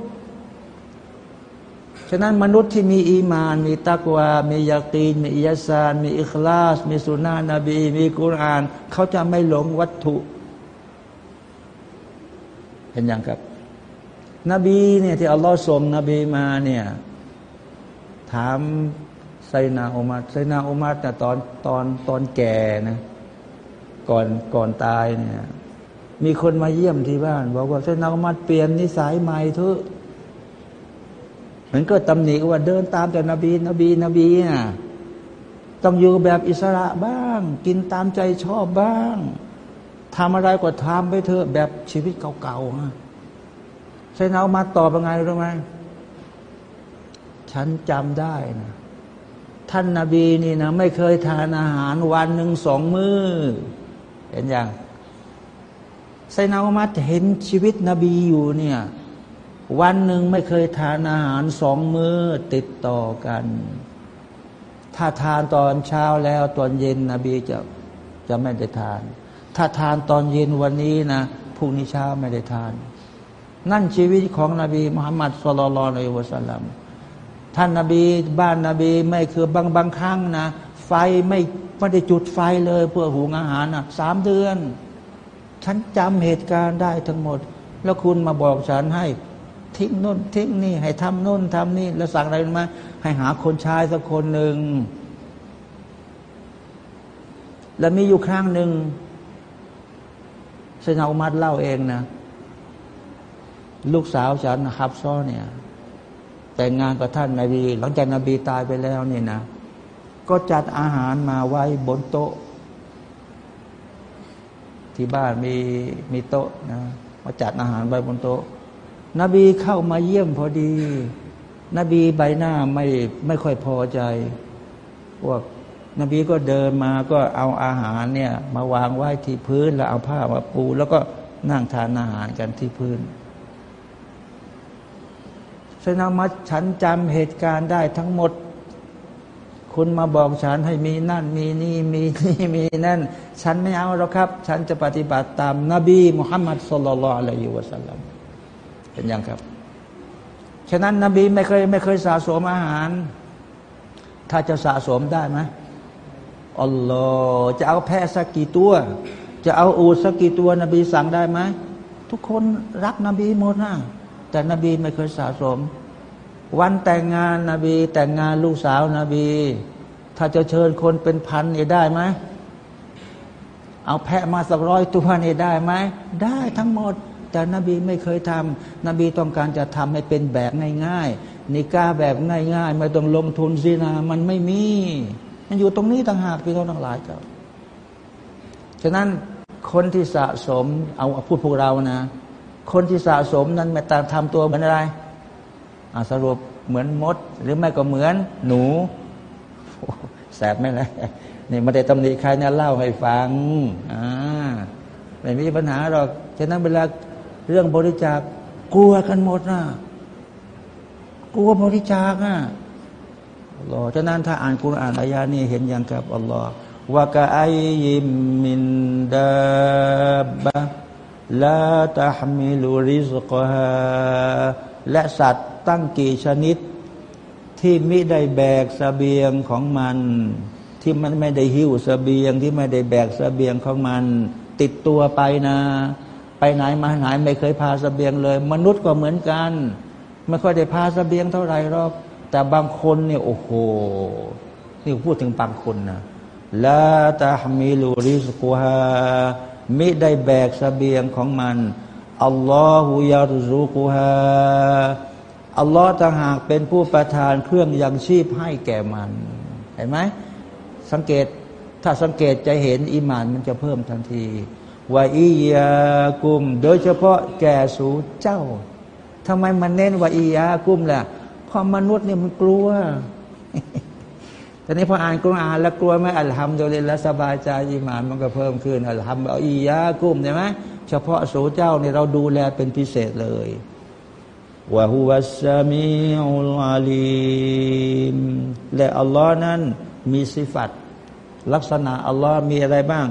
ฉะนั้นมนุษย์ที่มีอีมาน มีตักวา มียาตีน มีอิยาซาน มีอิคลาส มีสุนานะบี มีกุรอาน เขาจะไม่หลงวัตถุ เห็นอย่างครับ นบีเนี่ยที่อัลลอฮ์ส่งนบีมาเนี่ยถาม ไซนาอุมัดไซนาอุมัดแต่ตอนตอนตอนแก่นะก่อนก่อนตายเนี่ยมีคนมาเยี่ยมที่บ้าน บอกว่าไซนาอุมัดเปลี่ยนนิสัยใหม่เถอะมันก็ตำหนิว่าเดินตามแต่นบีนบีนบีน่ะต้องอยู่แบบอิสระบ้าง กินตามใจชอบบ้างทำอะไรก็ทำไปเถอะแบบชีวิตเก่าๆนะไซนาอุมัดตอบยังไงรู้ไหมฉันจำได้นะ ท่านนาบีนี่นะไม่เคยทานอาหารวันหนึ่งสองมือ้อเห็นยังไซนาอุมัดเห็นชีวิตนบีอยู่เนี่ย วันหนึ่งไม่เคยทานอาหารสองมือ้อติดต่อกัน ถ้าทานตอนเช้าแล้วตอนเย็นนบีจะจะไม่ได้ทาน ถ้าทานตอนเย็นวันนี้นะพรุ่งนี้เช้าไม่ได้ทาน นั่นชีวิตของนบีมุฮัมมัดสุลลัลในวะสัลลัม ท่านนาบีบ้านนาบีไม่คือบางบางครั้งนะ ไฟไม่ไม่ได้จุดไฟเลยเพื่อหุงอาหารนะสามเดือน ฉันจำเหตุการณ์ได้ทั้งหมด แล้วคุณมาบอกฉันให้ทิ้งนู่นทิ้งนี่ ให้ทำนู่นทำนี่ แล้วสั่งอะไรมาให้หาคนชายสักคนหนึ่ง แล้วมีอยู่ครั้งหนึ่งเซนาอุมัดเล่าเองนะ ลูกสาวฉันนะครับซ้อเนี่ย แต่งงานกับท่านนาบีหลังจากนาบีตายไปแล้วนี่นะ ก็จัดอาหารมาไว้บนโต๊ะ ที่บ้านมีมีโต๊ะนะมาจัดอาหารไว้บนโต๊ะ นบีเข้ามาเยี่ยมพอดี นบีใบหน้าไม่ไม่ค่อยพอใจพวกนบีก็เดินมาก็เอาอาหารเนี่ย มาวางไว้ที่พื้นแล้วเอาผ้ามาปู แล้วก็นั่งทานอาหารกันที่พื้น สนามัดฉันจำเหตุการณ์ได้ทั้งหมด คุณมาบอกฉันให้มีนั่น มีนี่มีนี่มีนั่น ฉันไม่เอาหรอกครับ ฉันจะปฏิบัติตามนบีมุฮัมมัดสุลลัลอะลัยฮิวะสัลลัมเป็นยังครับ ฉะนั้นนบีไม่เคยไม่เคยสะสมอาหาร ถ้าจะสะสมได้ไหมอัลลอฮ์จะเอาแพะสักกี่ตัว จะเอาอูสักกี่ตัวนบีสั่งได้ไหมทุกคนรักนบีหมดนะ แต่นบีไม่เคยสะสม วันแต่งงานนาบี แต่งงานลูกสาวนาบี ถ้าจะเชิญคนเป็นพันนี่ได้ไหมเอาแพะมาสักร้อยตัวนี่ได้ไหมได้ทั้งหมด แต่นบีไม่เคยทำนบีต้องการจะทำให้เป็นแบบง่ายๆนิก้าแบบง่ายๆ ไม่ต้องลงทุนซีนามันไม่มี มันอยู่ตรงนี้ต่างหากพี่น้องทั้งหลายครับฉะนั้นคนที่สะสมเอาพูดพวกเรานะ คนที่สะสมนั้นไม่ตางทำตัวเหมือนอะไรอสรุปเหมือนมด หรือไม่ก็เหมือนหนูแสบไม่เลยนี่มาได้ตำหนิใครเนี่ยเล่าให้ฟังอ่าไม่มีปัญหาหรอกฉะนั้นเวลาเรื่องบริจาคกลัวกันหมดนะกลัวบริจาคอะอัลลอฮ์ฉะนั้นถ้าอ่านกุรอานอายานี่เห็นอย่างกับอัลลอฮ์ว่ากะไอยิมมินดาบะ ลาตาฮมิลูริสกฮาและสัตว์ตั้งกี่ชนิด ที่ไม่ได้แบกสเสบียงของมัน ที่มันไม่ได้หิ้วสเสบียง ที่ไม่ได้แบกสเสบียงของมัน ติดตัวไปนะ ไปไหนมาไหนไม่เคยพาสเสบียงเลย มนุษย์ก็เหมือนกัน ไม่ค่อยได้พาสเสบียงเท่าไหร่หรอกแต่บางคนเนี่ยโอ้โหนี่พูดถึงบางคนนะลาตาฮมิลูริสกฮา มิได้แบกสเสบียงของมันอัลลอฮฺยารุซุกุฮาอัลลอฮ์ต่างหากเป็นผู้ประทานเครื่องยังชีพให้แก่มัน เห็นไหมสังเกตถ้าสังเกตจะเห็นอิมานมันจะเพิ่มทันทีว่าอียากุม โดยเฉพาะแก่สูเจ้าทำไมมันเน้นว่าอียากุมล่ะเพราะมนุษย์เนี่ยมันกลัว แต่นี้พออ่านกุรอานแล้วกลัวไหมอัลฮัมดุลิลละสบายใจอิมานมันก็เพิ่มขึ้นอัลฮัมดุอียากุ้มใช่ไหมเฉพาะสูเจ้าเนี่ยเราดูแลเป็นพิเศษเลยวะฮุวัสซามีอุลอาลีมและอัลลอฮ์นั้นมีสิฟัตลักษณะอัลลอฮ์มีอะไรบ้าง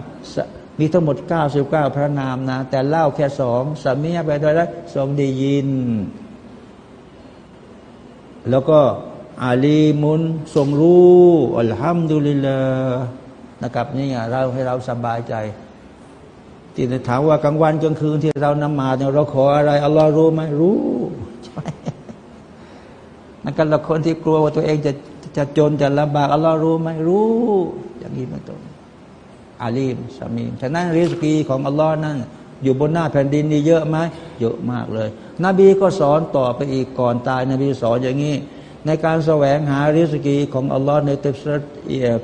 มีทั้งหมด 99 พระนามนะ แต่เล่าแค่สองสามีไปโดยแล้วทรงได้ยิน แล้วก็ อาลีมุนทรงรู้อัลฮัมดุลิลลานะครับนี่เราให้เราสบายใจที่ถามว่ากลางวันกลางคืนที่เรานมาเนี่ยเราขออะไรอัลลอฮ์รู้ไหมรู้ใช่นั่นกันละคนที่กลัวว่าตัวเองจะจะจนจะลำบากอัลลอฮ์รู้ไหมรู้ อย่างนี้เป็นต้นอาลีมสามีฉะนั้นริสกีของอัลลอฮ์นั้นอยู่บนหน้าแผ่นดินนี่เยอะไหมเยอะมากเลย นบีก็สอนต่อไปอีกก่อนตายนบีสอนอย่างนี้ ในการแสวงหาริสกีของอัลลอฮ์ในเตปซัต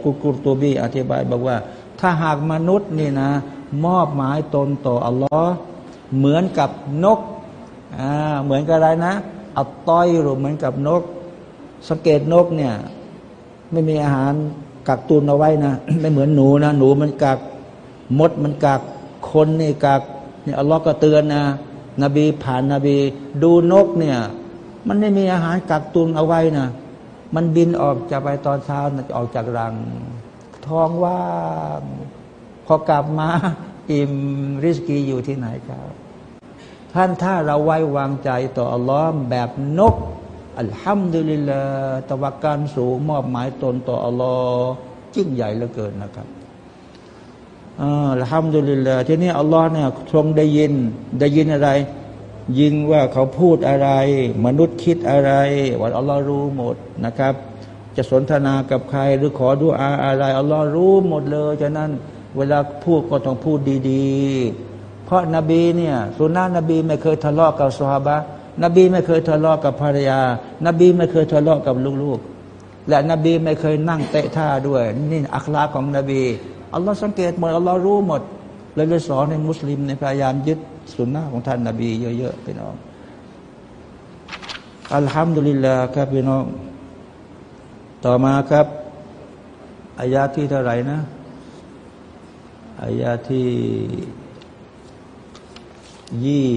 กุกุรตูบีอธิบายบอกว่า ถ้าหากมนุษย์นี่นะ มอบหมายตนต่ออัลลอฮ์เหมือนกับนกอ่าเหมือนกับอะไรนะอัตต้อยหรือเหมือนกับนก สังเกตนกเนี่ย ไม่มีอาหารกักตุนเอาไว้นะ ไม่เหมือนหนูนะหนูมันกักมดมันกักคนนี่กักเนี่ยอัลลอฮ์ก็เตือนนะ นบีผ่านนบี ดูนกเนี่ย มันไม่มีอาหารกักตุนเอาไว้นะมันบินออกจากไปตอนเช้าออกจากรัง ท้องว่างพอกลับมาอิมริสกีอยู่ที่ไหนครับ ท่านถ้าเราไว้วางใจต่ออัลลอฮ์แบบนกอัลฮัมดุลิลลาตะวักการสูงมอบหมายตนต่ออัลลอฮ์จิ้งใหญ่เหลือเกินนะครับอัลฮัมดุลิลลาทีนี้อัลลอฮ์เนี่ยทรงได้ยินได้ยินอะไร ยิงว่าเขาพูดอะไร มนุษย์คิดอะไรว่าอัลลอฮ์รู้หมดนะครับ จะสนทนากับใครหรือขอดูอาอะไรอัลลอฮ์รู้หมดเลยฉะนั้น เวลาพูดก็ต้องพูดดีๆ เพราะนบีเนี่ยสุนนะนบีไม่เคยทะเลาะกับสุฮาบะนบีไม่เคยทะเลาะกับภรรยา นบีไม่เคยทะเลาะกับลูกๆ และนบีไม่เคยนั่งเตะท่าด้วย นี่อัคลาของนบีอัลลอฮ์สังเกตหมดอัลลอฮ์รู้หมดเลยเลยสอนในมุสลิมในพยายามยึด สุนนะของท่านนบีเยอะๆพี่น้องอัลฮัมดุลิลลาห์ครับพี่น้อง ต่อมาครับอายาที่เท่าไหร่นะอายาที่ยี่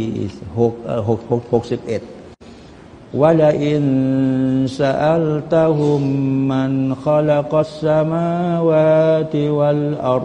หกหกหกหกสิบเอ็ดวะลาอินสัลตะฮุมมันขลักัสสมาวาติวัลอัร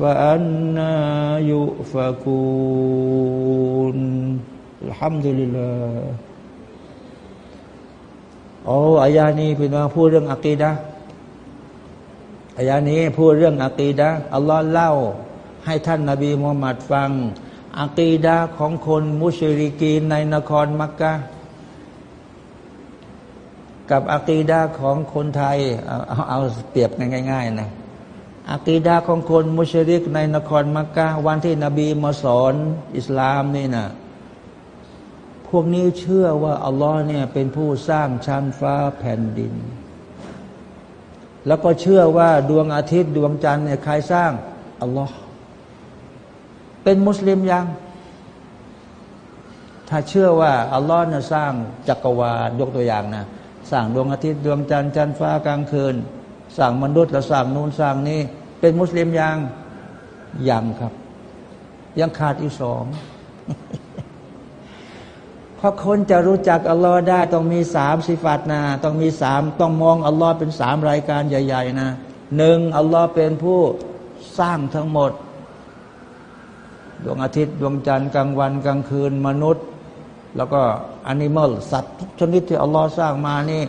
فأنا يؤفكون الحمد لله โอ้อายานี้พี่น้องพูดเรื่องอะกีดะอายานี้พูดเรื่องอะกีดะอัลลอฮ์เล่าให้ท่านนาบีมุฮัมมัดฟังอะกีดะของคนมุชริกีนในนครมักกะกับอะกีดะของคนไทยเอาเอาเปรียบง่าย ๆนะ อะกีดะของคนมุชริกในนครมักกะวันที่นบีมาสอนอิสลามนี่นะพวกนี้เชื่อว่าอัลลอฮ์เนี่ยเป็นผู้สร้างชั้นฟ้าแผ่นดิน แล้วก็เชื่อว่าดวงอาทิตย์ดวงจันทร์เนี่ยใครสร้างอัลลอฮ์เป็นมุสลิมยัง ถ้าเชื่อว่าอัลลอฮ์เนี่ยสร้างจักรวาลยกตัวอย่างนะสร้างดวงอาทิตย์ดวงจันทร์จันทร์ฟ้ากลางคืน สร้างมนุษย์แล้วสร้างนูนสร้างนี้ เป็นมุสลิมยังยังครับ ยังขาดอีกสองพราะคนจะรู้จักอัลลอฮ์ได้ต้องมีสามสิฟัตนะต้องมีสามต้องมองอัลลอฮ์เป็นสามรายการใหญ่ ๆ นะหนึ่งอัลลอฮ์เป็นผู้สร้างทั้งหมด ดวงอาทิตย์ดวงจันทร์กลางวันกลางคืนมนุษย์ แล้วก็อนิมอลสัตว์ทุกชนิดที่อัลลอฮ์สร้างมานี่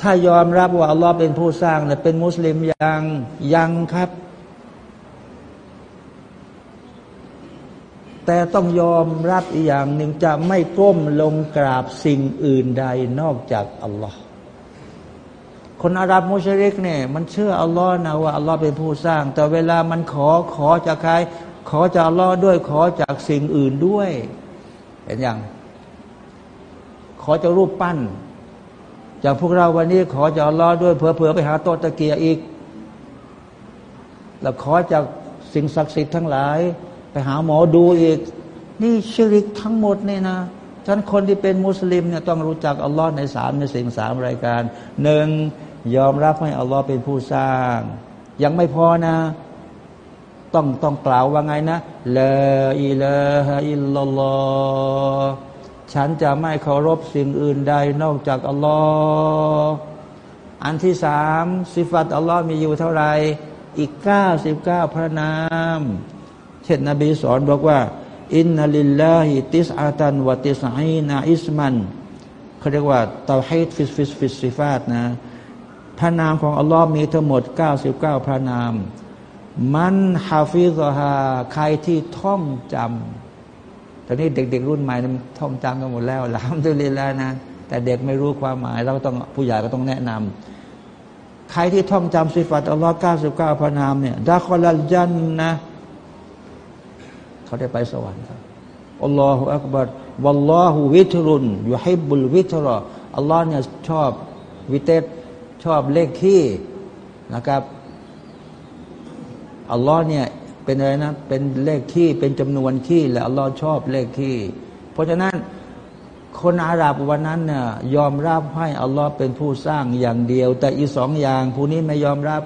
ถ้ายอมรับว่าอัลลอฮ์เป็นผู้สร้างเนี่ยเป็นมุสลิมยังยังครับ แต่ต้องยอมรับอีกอย่างหนึ่งจะไม่ก้มลงกราบสิ่งอื่นใดนอกจากอัลลอฮ์คนอาหรับมุชริกเนี่ยมันเชื่ออัลลอฮ์นะว่าอัลลอฮ์เป็นผู้สร้าง แต่เวลามันขอขอจากใคร ขอจากอัลลอฮ์ด้วยขอจากสิ่งอื่นด้วย เห็นยังขอจะรูปปั้น จากพวกเราวันนี้ขอจะรอด้วยเผื่อๆไปหาโตตะเกียอีก แล้วขอจากสิ่งศักดิ์สิทธิ์ทั้งหลาย ไปหาหมอดูอีก นี่ชิริกทั้งหมดนี่นะฉะนั้นคนที่เป็นมุสลิมเนี่ยต้องรู้จักอัลลอฮ์ในสามในสิ่งสามรายการหนึ่งยอมรับให้อัลลอฮ์เป็นผู้สร้าง ยังไม่พอนะ ต้องต้องกล่าวว่าไงนะลาอิลาฮะอิลลัลลอฮ์ ฉันจะไม่เคารพสิ่งอื่นใดนอกจากอัลลอฮ์อันที่สามสิฟัตอัลลอฮ์มีอยู่เท่าไหร่อีกเก้าสิบเก้าพระนาม เช่นนบีสอนบอกว่า إن لله تسعة وتسعين اسما เขาเรียกว่า توحيد في في في الصفات นะพระนามของอัลลอฮ์มีทั้งหมด 99 พระนาม من حفظها ใครที่ท่องจำ ตอนนี้เด็ก ๆ รุ่นใหม่ท่องจำกันหมดแล้วالحمد لله นะ แต่เด็กไม่รู้ความหมาย เราต้องผู้ใหญ่ก็ต้องแนะนำใครที่ท่องจำสิฟัตอัลลอฮ์99พระนามเนี่ยดาคอลัลจันนะ เขาได้ไปสวรรค์ครับอัลลอฮฺอักบัรวัลลอฮฺวิทรุนอยู่ให้บุลวิทรออัลลอฮ์เนี่ยชอบวิเตชอบเลขขี้นะครับอัลลอฮ์เนี่ย เป็นอะไรนะ เป็นเลขขี้เป็นจำนวนขี้และอัลลอฮ์ชอบเลขขี้เพราะฉะนั้นคนอาหรับวันนั้นเนี่ยยอมรับให้อัลลอฮ์เป็นผู้สร้างอย่างเดียว แต่อีสองอย่างผู้นี้ไม่ยอมรับ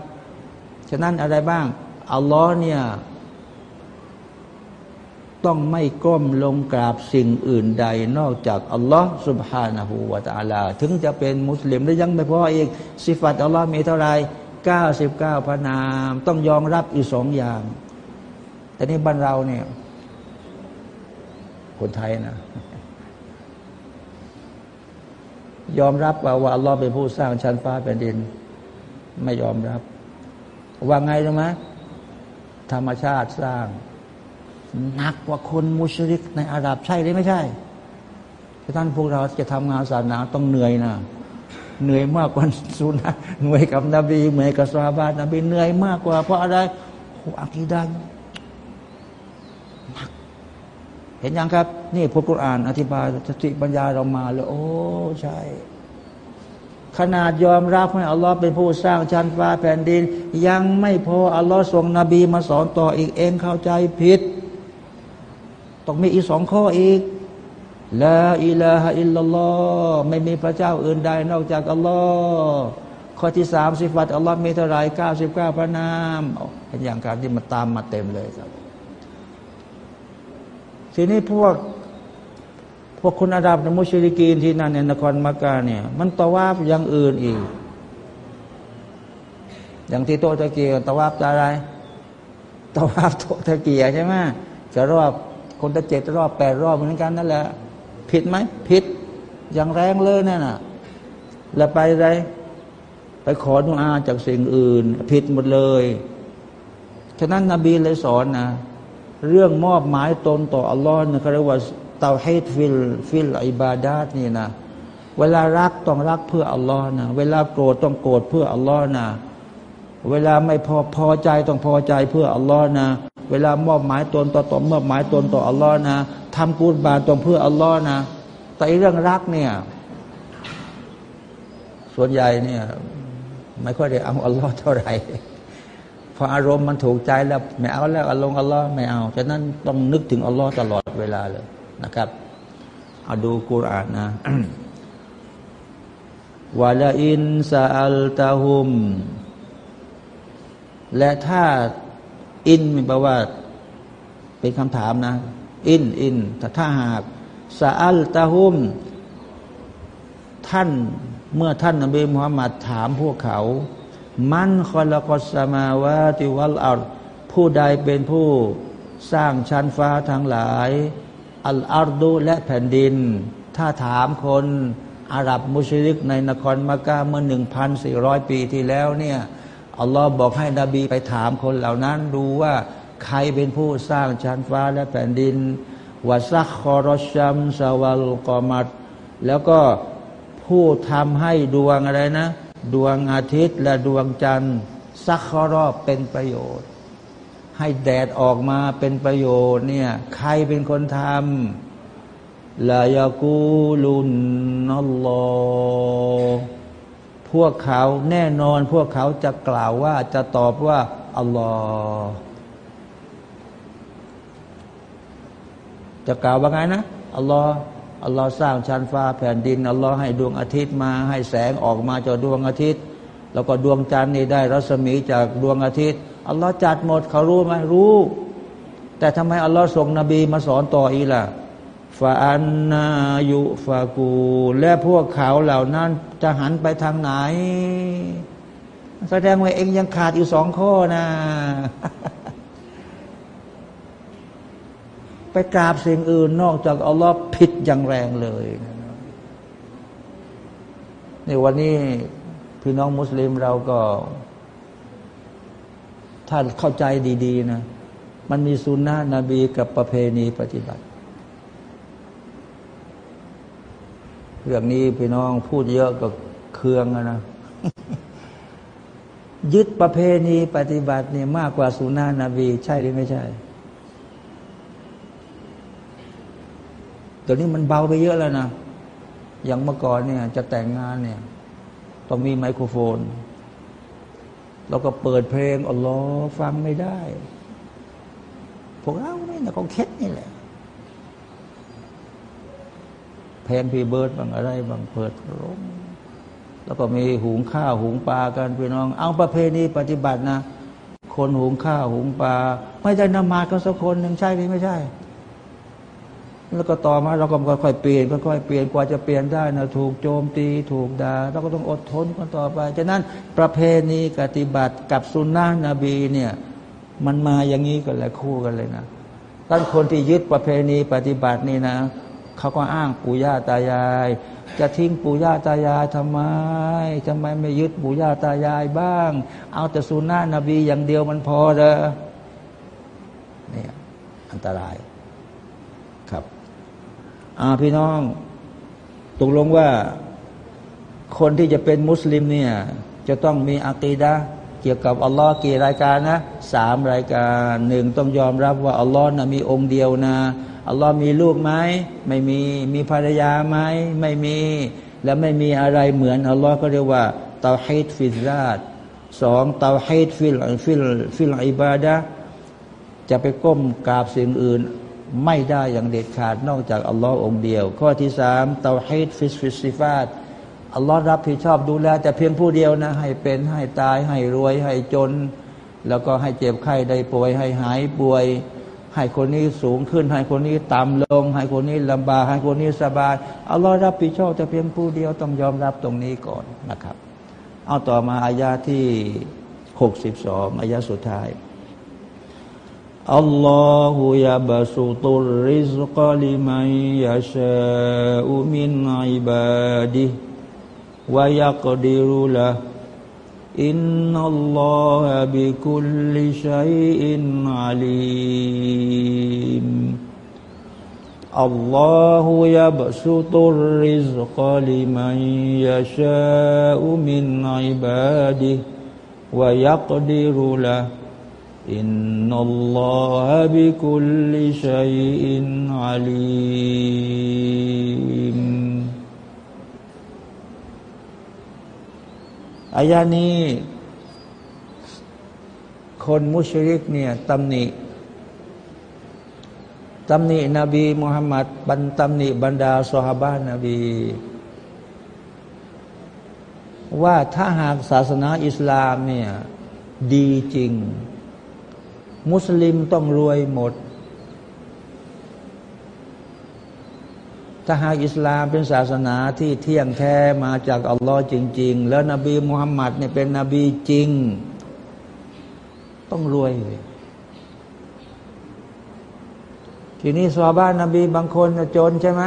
ฉะนั้นอะไรบ้างอัลลอฮ์เนี่ยต้องไม่ก้มลงกราบสิ่งอื่นใด นอกจากอัลลอฮ์สุบฮานาหูวาตาลา ถึงจะเป็นมุสลิมและยังไม่พออีก สิฟัตอัลลอฮ์มีเท่าไรเก้าสิบเก้ระนาม ต้องยอมรับอีกสองอย่าง แต่นี่บ้านเราเนี่ย คนไทยนะ ยอมรับว่าว่าอัลลอฮ์เป็นผู้สร้างชั้นฟ้าแผ่นดิน ไม่ยอมรับ ว่าไงรู้ไหมธรรมชาติสร้างหนักกว่าคนมุชริกในอาหรับใช่หรือไม่ใช่ท่านพวกเราจะทำงานศาสนาต้องเหนื่อยนะเหนื่อยมากกว่าสุนัขเหนื่อยกับนบีเหนื่อยกับสาบานนบีเหนื่อยมากกว่า เพราะอะไรอ้อากีดัน เห็นยังครับ นี่พวกกุรอานอธิบายสติปัญญาเรามาเลย โอ้ใช่ ขนาดยอมรับให้อัลลอฮ์เป็นผู้สร้างชั้นฟ้าแผ่นดิน ยังไม่พออัลลอฮ์ส่งนบีมาสอนต่ออีกเองเข้าใจผิด ต้องมีอีกสองข้ออีกลาอิลาฮะอิลลัลลอฮ์ไม่มีพระเจ้าอื่นใดนอกจากอัลลอฮ์ข้อที่สามสิฟัตอัลลอฮ์มีเท่าไรเก้าสิบเก้าพระนามเป็นอย่างการที่มาตามมาเต็มเลยครับ ทีนี้พวก พวกคนอาดับในมุชลิกีนที่นั่นในนครมักกะเนี่ย มันตะวาบอย่างอื่นอีก อย่างที่โตตะเกียตะวาบอะไรตะวาบโตตะเกียใช่ไหมจะรอบคนจะเจ็ดรอบแปดรอบเหมือนกันนั่นแหละผิดไหมผิดอย่างแรงเลยนั่นน่ะ แล้วไปไรไปขอดุอาจากสิ่งอื่น ผิดหมดเลย ฉะนั้นนบีเลยสอนนะ เรื่องมอบหมายตนต่ออัลลอฮ์นะเขาเรียกว่าتوحيد في في العبادات นี่นะเวลารักต้องรักเพื่ออัลลอฮ์นะเวลาโกรธต้องโกรธเพื่ออัลลอฮ์นะเวลาไม่พอพอใจต้องพอใจเพื่ออัลลอฮ์นะ เวลามอบหมายตนต่อตนมอบหมายตนต่ออัลลอฮ์นะทำกูดบาตรงเพื่ออัลลอฮ์นะ แต่เรื่องรักเนี่ย ส่วนใหญ่เนี่ย ไม่ค่อยได้เอาอัลลอฮ์เท่าไหร่ พออารมณ์มันถูกใจแล้วไม่เอาแล้วอารมณ์อัลลอฮ์ไม่เอาฉะนั้นต้องนึกถึงอัลลอฮ์ตลอดเวลาเลยนะครับเอาดูกุรอานนะวาลาอินซาอัลตาฮุม และถ้า إن แปลว่า เป็นคำถามนะ إن إن แต่ถ้าหาก سألتهم ท่านเมื่อท่านนบีมุฮัมมัดถามพวกเขา من خلق السماوات والـ ผู้ใดเป็นผู้สร้างชั้นฟ้าทั้งหลาย الأرض และแผ่นดิน ถ้าถามคนอาหรับมุชริกในนครมักกะเมื่อหนึ่งพันสี่ร้อยปีที่แล้วเนี่ยอัลลอฮ์บอกให้นบีไปถามคนเหล่านั้นดูว่าใครเป็นผู้สร้างชั้นฟ้าและแผ่นดินวาซักคอรชัมสวาลกอมัดแล้วก็ผู้ทำให้ดวงอะไรนะ ดวงอาทิตย์และดวงจันทร์ซักครอบเป็นประโยชน์ ให้แดดออกมาเป็นประโยชน์เนี่ยใครเป็นคนทำลายกูลุนนัลลอพวกเขาแน่นอนพวกเขาจะกล่าวว่าจะตอบว่า อัลลอฮ์จะกล่าวว่าไงนะ อัลลอฮ์ อัลลอฮ์สร้างชั้นฟ้าแผ่นดินอัลลอฮ์ให้ดวงอาทิตย์มาให้แสงออกมาจากดวงอาทิตย์ แล้วก็ดวงจันทร์นี่ได้รัศมีจากดวงอาทิตย์อัลลอฮ์จัดหมดเขารู้ไหมรู้ แต่ทำไมอัลลอฮ์ส่งนบีมาสอนต่ออีล่ะฟาอันนายุฟากู และพวกเขาเหล่านั้นจะหันไปทางไหน แสดงว่าเองยังขาดอยู่สองข้อนะ ไป กราบสิ่งอื่น นอกจากอัลลอฮ์ผิดอย่างแรงเลยในวันนี้พี่น้องมุสลิมเราก็ถ้าเข้าใจดีๆนะมันมีสุนนะนบีกับประเพณีปฏิบัติ เรื่องนี้พี่น้องพูดเยอะก็เคืองนะยึดประเพณีปฏิบัติเนี่ยมากกว่าสุนนะนบี ใช่หรือไม่ใช่ ตัวนี้มันเบาไปเยอะแล้วนะ อย่างเมื่อก่อนเนี่ย จะแต่งงานเนี่ย ต้องมีไมโครโฟน แล้วก็เปิดเพลงอัลลอฮ์ฟังไม่ได้ พวกเราเนี่ยเขาเค็ดนี่แหละ เพลงพีเบิร์ดบางอะไรบางเปิดร้องแล้วก็มีหุงข้าวหุงปลากันพี่น้อง เอาประเพณีปฏิบัตินะ คนหุงข้าวหุงปลาไม่ได้นมากันสักคนหนึ่งใช่หรือไม่ใช่ แล้วก็ต่อมาเราก็ค่อยๆเปลี่ยนค่อยๆเปลี่ยนกว่าจะเปลี่ยนได้นะถูกโจมตีถูกด่าเราก็ต้องอดทนกันต่อไปฉะนั้นประเพณีปฏิบัติกับสุนนะนบีเนี่ยมันมาอย่างนี้กันแหละคู่กันเลยนะท่านคนที่ยึดประเพณีปฏิบัตินี่นะเขาก็อ้างปู่ย่าตายาย จะทิ้งปู่ย่าตายายทำไมทำไมไม่ยึดปู่ย่าตายายบ้าง เอาแต่สุนนะนบีอย่างเดียวมันพอเด้อเนี่ยอันตราย อาพี่น้องตกลงว่าคนที่จะเป็นมุสลิมเนี่ยจะต้องมีอะกีดะเกี่ยวกับอัลลอฮ์กี่รายการนะสามรายการหนึ่งต้องยอมรับว่าอัลลอฮ์นะมีองค์เดียวนะอัลลอฮ์มีลูกไหมไม่มีมีภรรยาไหมไม่มี และไม่มีอะไรเหมือนอัลลอฮ์ก็เรียกว่าتوحيد في الذات สอง توحيد في في في العبادة จะไปก้มกราบสิ่งอื่น ไม่ได้อย่างเด็ดขาดนอกจากอัลลอฮ์องเดียว ข้อที่สามเตาฮิดฟิสฟิสิฟาดอัลลอฮ์รับผิดชอบดูแลแต่เพียงผู้เดียวนะ ให้เป็นให้ตายให้รวยให้จน แล้วก็ให้เจ็บไข้ได้ป่วย ให้หายป่วย ให้คนนี้สูงขึ้น ให้คนนี้ต่ำลง ให้คนนี้ลำบากให้คนนี้สบายอัลลอฮ์รับผิดชอบแต่เพียงผู้เดียวต้องยอมรับตรงนี้ก่อนนะครับ เอาต่อมาอายาที่หกสิบสองอายาสุดท้าย อัลลอฮฺยาบสุตุลริซกลิมัยยาชาอุมินอิบาดิวยักดิรุละอินนัลลอฮฺบิคุลิชัยอินอาลีมอัลลอฮฺยาบสุตุลริซกลิมัยยาชาอุมินอิบาดิวยักดิรุละ إن الله بكل شيء عليم อายานี้ คนมุชริกเนี่ยตำหนิตำหนินบีมุฮัมมัดบันตำหนิบรรดาสหบ้านนบี ว่าถ้าหากศาสนาอิสลามเนี่ยดีจริง มุสลิมต้องรวยหมด ถ้าหากอิสลามเป็นศาสนาที่เที่ยงแท้มาจากอัลลอฮ์จริง ๆ แล้วนบีมุฮัมมัดเนี่ยเป็นนบีจริง ต้องรวยทีนี้สวาบ้านนบีบางคนจนใช่ไหม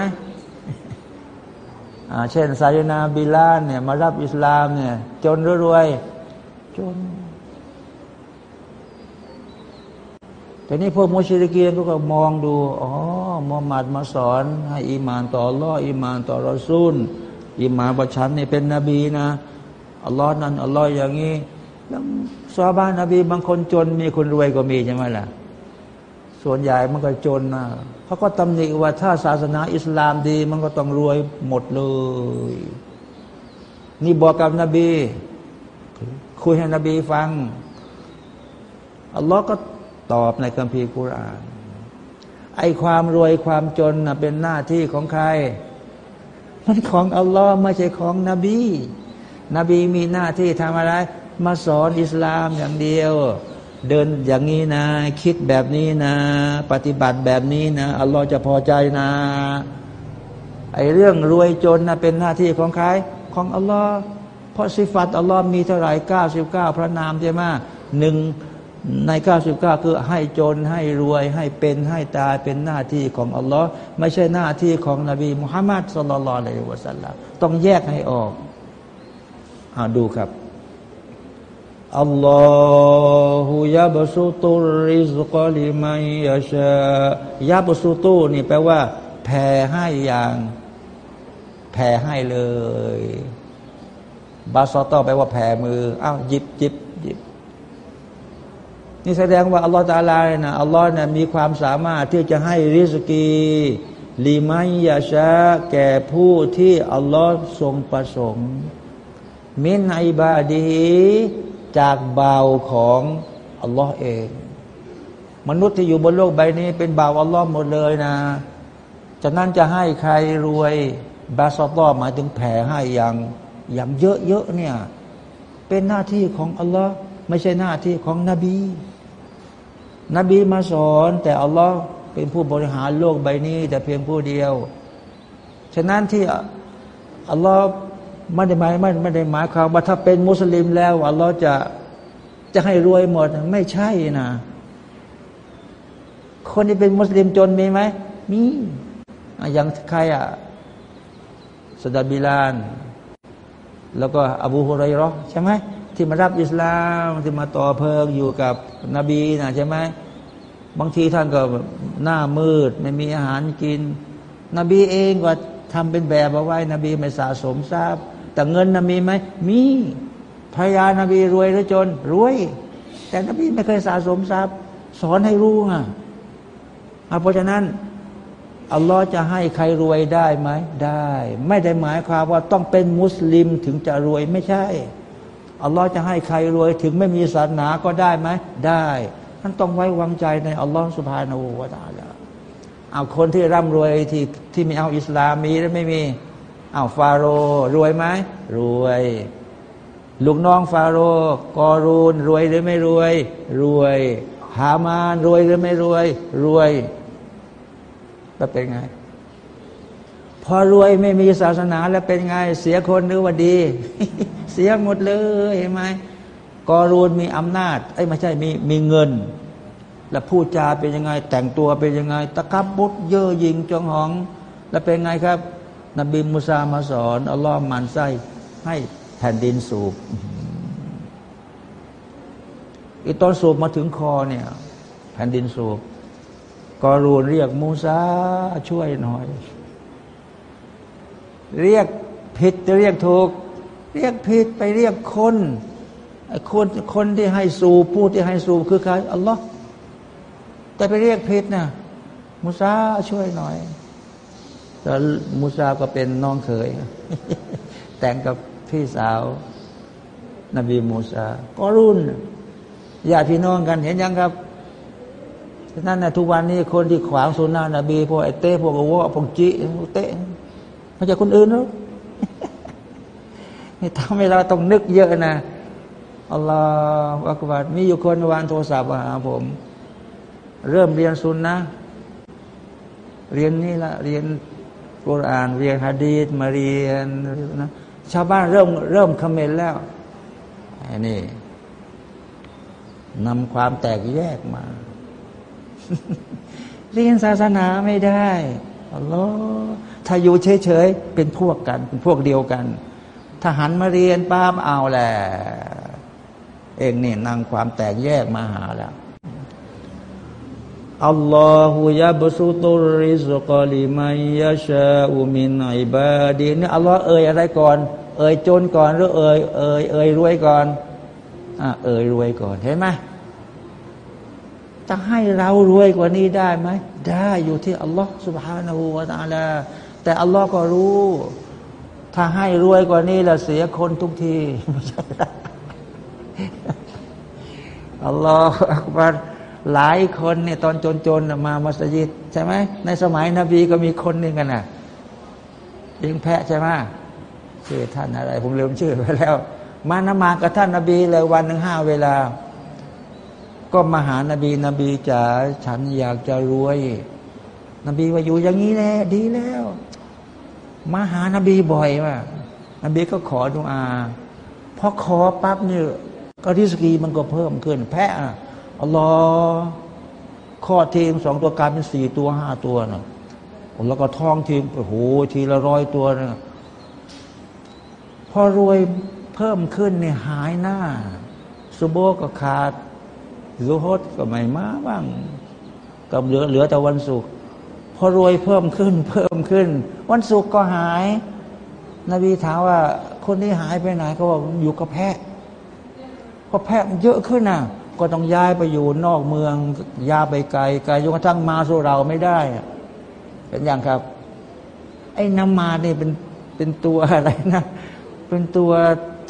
เช่นไซนาบิลานเนี่ยมารับอิสลามเนี่ยจนรวย จน แต่นี้พวกมุชริกีนก็มองดู อ๋อมุฮัมมัดมาสอน ให้อิมานต่อลออิมานต่อรอซูลอิมานประชันนี่เป็นนบีนะอัลลอฮ์นั้นอัลลอฮ์อย่างนี้แล้วซาบานนบีบางคนจนมีคนรวยก็มีใช่ไหมล่ะ ส่วนใหญ่มันก็จนนะเขาก็ตำหนิว่าถ้าศาสนาอิสลามดี มันก็ต้องรวยหมดเลย นี่บอกกับนบี คุยให้นบีฟังอัลลอฮ์ก็ ตอบในคัมภีร์กุรอาน ไอความรวยความจนนะเป็นหน้าที่ของใคร มันของอัลลอฮ์ไม่ใช่ของนบี นบีมีหน้าที่ทำอะไร มาสอนอิสลามอย่างเดียว เดินอย่างนี้นะ คิดแบบนี้นะ ปฏิบัติแบบนี้นะ อัลลอฮ์จะพอใจนะ ไอเรื่องรวยจนนะเป็นหน้าที่ของใคร ของอัลลอฮ์เพราะสิฟัตอัลลอฮ์มีเท่าไหร่เก้าสิบเก้าพระนามใช่ไหมหนึ่ง ในเก้าสิบเก้าคือให้จนให้รวยให้เป็นให้ตายเป็นหน้าที่ของอัลลอฮ์ไม่ใช่หน้าที่ของนบีมุฮัมมัดสุลลัลอะลัยฮิวะสัลลัมต้องแยกให้ออกอ่าดูครับอัลลอฮฺยาบสุตุริสกอลิมัยยาชายาบสุตุนี่แปลว่า แผ่ให้อย่าง แผ่ให้เลย บาสตอแปลว่าแผ่มืออ้าวจิบจิบจิบ นี่แสดงว่าอัลลอฮฺตาลาเนี่ยนะอัลลอฮ์เนี่ยมีความสามารถที่จะให้ริสกีลีมัยยาชาแก่ผู้ที่อัลลอฮ์ทรงประสงค์ มินอิบาดีจากเบาของอัลลอฮ์เอง มนุษย์ที่อยู่บนโลกใบนี้ เป็นเบาอัลลอฮ์หมดเลยนะจากนั้นจะให้ใครรวยบาสตอหมายถึงแผ่ให้อย่างอย่างเยอะๆเนี่ยเป็นหน้าที่ของอัลลอฮ์ไม่ใช่หน้าที่ของนบี นบีมาสอน แต่อัลลอฮ์เป็นผู้บริหารโลกใบนี้ แต่เพียงผู้เดียว ฉะนั้นที่อัลลอฮ์ไม่ได้หมายไม่ไม่ได้หมายความว่าถ้าเป็นมุสลิมแล้วอัลลอฮ์จะจะให้รวยหมดไม่ใช่นะ คนที่เป็นมุสลิมจนมีไหมมีอย่างใครอะสดาบิลาน แล้วก็อบูฮุไรรอใช่ไหม ที่มารับอิสลามที่มาต่อเพิงอยู่กับนบีนะใช่ไหมบางทีท่านก็หน้ามืด ไม่มีอาหารกิน นบีเองก็ทำเป็นแบบเอาไว้ นบีไม่สะสมทรัพย์ แต่เงินนบีไหมมีภรรยานาบีรวยหรือจน รวย แต่นบีไม่เคยสะสมทรัพย์ สอนให้รู้อะเพราะฉะนั้นอัลลอฮ์จะให้ใครรวยได้ไหมได้ ไม่ได้หมายความว่าต้องเป็นมุสลิมถึงจะรวยไม่ใช่ อัลลอฮ์จะให้ใครรวยถึงไม่มีศาสนาก็ได้ไหมได้ท่านต้องไว้วางใจในอัลลอฮ์สุบฮานวาตาลาเอาคนที่ร่ำรวยที่ที่มีเอาอิสลามมีหรือไม่มีเอาฟาโรรวยไหมรวย ลูกน้องฟาโรกอรูนรวยหรือไม่รวย รวยฮามานรวยหรือไม่รวย รวย แล้วเป็นไง พอรวยไม่มีศาสนาแล้วเป็นไง เสียคนหรือว่าดี เสียหมดเลยเห็นไหมกอรูนมีอำนาจไอ้ไม่ใช่มีมีเงิน แล้วพูดจาเป็นยังไง แต่งตัวเป็นยังไง ตะกับบุตเย่อหยิงจองหอง แล้วเป็นไงครับ นบีมุสามาสอนอัลลอฮ์มันไส้ให้แผ่นดินสูบอีตอนสูบมาถึงคอเนี่ย แผ่นดินสูบกอรูนเรียกมูซาช่วยหน่อย เรียกผิดจะเรียกถูก เรียกผิดไปเรียกคนคนคนที่ให้สูบผู้ที่ให้สูบคือใครอัลลอฮ์แต่ไปเรียกผิดนะมุซาช่วยหน่อยแล้วมูซาก็เป็นน้องเขยแต่งกับพี่สาว นบีมูซาก็รุ่นญาติพี่น้องกันเห็นยังครับฉะนั้นนะทุกวันนี้คนที่ขวางสุนนะนบีพวกไอเต้พวกอวพวกจิเต้ ไม่ใช่คนอื่นหรอกนี่ทำให้เราต้องนึกเยอะนะอัลลอฮฺอักบัดมีอยู่คนวันโทรศัพท์มาหาผม เริ่มเรียนสุนนะ เรียนนี่ละเรียนกุรอาน เรียนฮะดีษมาเรียนนะชาวบ้านเริ่มเริ่มคอมเมนต์แล้วอันนี้นำความแตกแยกมา เรียนศาสนาไม่ได้อัลลอฮ์ ถ้าอยู่เฉยๆเป็นพวกกัน เป็นพวกเดียวกันทหารมาเรียนป้ามเอาแหละเองเนี่ยนั่งความแตกแยกมาหาแล้วอัลลอฮฺยะบสุตุริสกอลิมัยยะชาอุมินอิบาดีเนี่ยอัลลอฮ์เอ่ยอะไรก่อน เอ่ยจนก่อนหรือเอ่ยเอ่ยเอ่ยรวยก่อนอ่าเอ่ยรวยก่อนเห็นไหมจะให้เรารวยกว่านี้ได้ไหมได้อยู่ที่อัลลอฮฺ سبحانه และ تعالى แต่อัลลอฮ์ก็รู้ ถ้าให้รวยกว่านี้แล้วเสียคนทุกทีไม่ใช่อัลลอฮฺอักบารหลายคนเนี่ยตอนจนๆมามัสยิดใช่ไหมในสมัยนบีก็มีคนหนึ่งกันนะเลี้ยงแพะใช่ไหมชื่อท่านอะไร ผมลืมชื่อไปแล้ว มานมากับท่านนบีเลยวันหนึ่งห้าเวลา ก็มาหานบีนบีจ๋าฉันอยากจะรวย นบีว่าอยู่อย่างนี้แหละดีแล้ว มาหานบีบ่อยว่านบีก็ขอดุอาพอขอปั๊บเนี่ยก็ริสกีมันก็เพิ่มขึ้น แพะอัลลอฮ์ข้อทีมสองตัวกลายเป็นสี่ตัวห้าตัวนะแล้วก็ทองทีมโอ้โหทีละร้อยตัวนะพอรวยเพิ่มขึ้นเนี่ยหายหน้าซูโบก็ขาดซูฮดก็ไม่มาบ้างกับเหลือเหลือแต่วันศุกร์ อรวยเพิ่มขึ้น เพิ่มขึ้น วันศุกร์ก็หาย นบีถามว่า คนที่หายไปไหนเขาบอกอยู่กับแพะพอแพะเยอะขึ้นน่ะ ก็ต้องย้ายไปอยู่นอกเมืองย้ายไปไกลไกลจนกระทั่งมาสู่เราไม่ได้เป็นอย่างครับ ไอ้น้ำมาเนี่ยเป็นเป็นตัวอะไรนะ เป็นตัว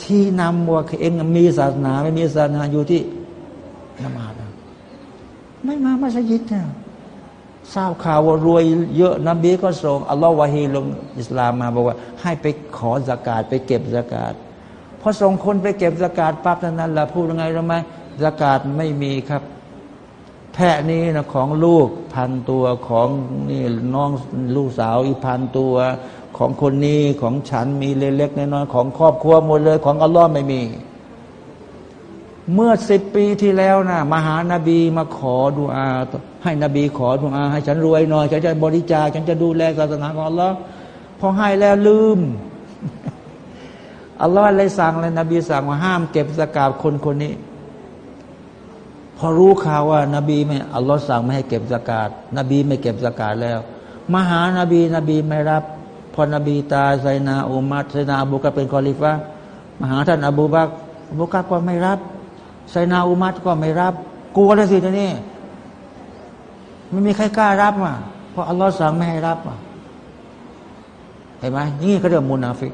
ที่นำว่าเองมีศาสนา ไม่มีศาสนาอยู่ที่นมาดไม่มามัสยิดเนะ ทราบข่าวว่ารวยเยอะนบีก็ส่งอัลลอฮฺวะฮีลงอิสลามมาบอกว่า ให้ไปขอสกาดไปเก็บสกาดพอส่งคนไปเก็บสกาดปั๊บนั้นละพูดยังไงรู้ไหมสกาดไม่มีครับ แพะนี้นะของลูกพันตัวของนี่น้องลูกสาวอีกพันตัวของคนนี้ของฉันมีเล็กๆน้อยๆของครอบครัวหมดเลย ของอัลลอฮ์ไม่มี เมื่อสิบปีที่แล้วนะมหานาบีมาขอดุอา ให้นบีขอดุอา ให้ฉันรวยหน่อย ฉันจะบริจาคฉันจะดูแลศาสนาของอัลลอฮ์พอให้แล้วลืมอัลลอฮ์เลยสั่งเลยนบีสั่งว่าห้ามเก็บสกาบคนคนนี้ พอรู้ข่าวว่า นบีไม่อัลลอฮ์สั่งไม่ให้เก็บสกาดนบีไม่เก็บสกาดแล้ว มหานาบี นบีไม่รับ พอนบีตายไซนาอุมัดไซนาอบูกาเป็นคอลิฟะมหาท่านอบูบักอบูกาก็ไม่รับ ไซนาอุมัดก็ไม่รับ กลัวเลยสิทีนี้ไม่มีใครกล้ารับอะเพราะอัลลอฮ์สั่งไม่ให้รับอะเห็นไหมนี่เขาเรียกมุนาฟิก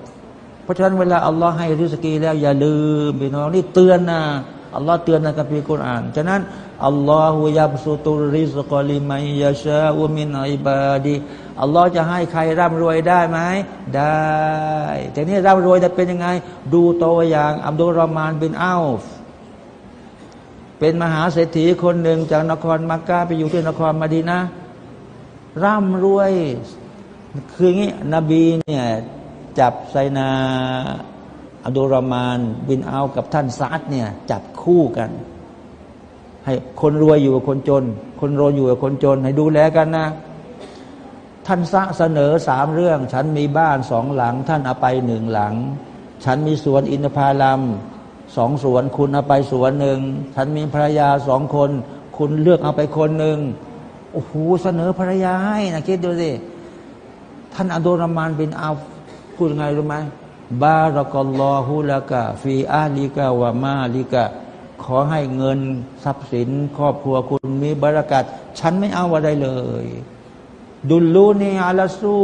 เพราะฉะนั้นเวลาอัลลอฮ์ให้ริสกีแล้วอย่าลืมพี่น้องนี่เตือนนะอัลลอฮ์เตือนในคัมภีร์กุรอานฉะนั้นอัลลอฮฺยับสุตุริสกอลิมัยยาชาอุมินอิบาดีอัลลอฮ์จะให้ใครร่ำรวยได้ไหมได้แต่นี่ร่ำรวยจะเป็นยังไง ดูตัวอย่างอับดุลรามานบินอัลฟ เป็นมหาเศรษฐีคนหนึ่งจากนครมักกะไปอยู่ที่นครมาดีนะร่ำรวย คืองี้นบีเนี่ยจับไซนาอับดุลรามานบินเอากับท่านซาดเนี่ยจับคู่กัน ให้คนรวยอยู่กับคนจน คนรวยอยู่กับคนจน ให้ดูแลกันนะ ท่านซะเสนอสามเรื่อง ฉันมีบ้านสองหลัง ท่านเอาไปหนึ่งหลัง ฉันมีสวนอินทผลัม สองสวนคุณเอาไปสวนหนึ่งฉันมีภรรยาสองคน คุณเลือกเอาไปคนหนึ่งโอ้โหเสนอภรรยาให้นะคิดดูสิท่านอับดุลรามานบินอาพูดไงรู้ไหมบารากลลอฮุลกะฟีอาลิกะวามาลิกะ ขอให้เงินทรัพย์สิน ครอบครัวคุณมีบรากัดฉันไม่เอาอะไรเลย ดุลลูนีอาลาสู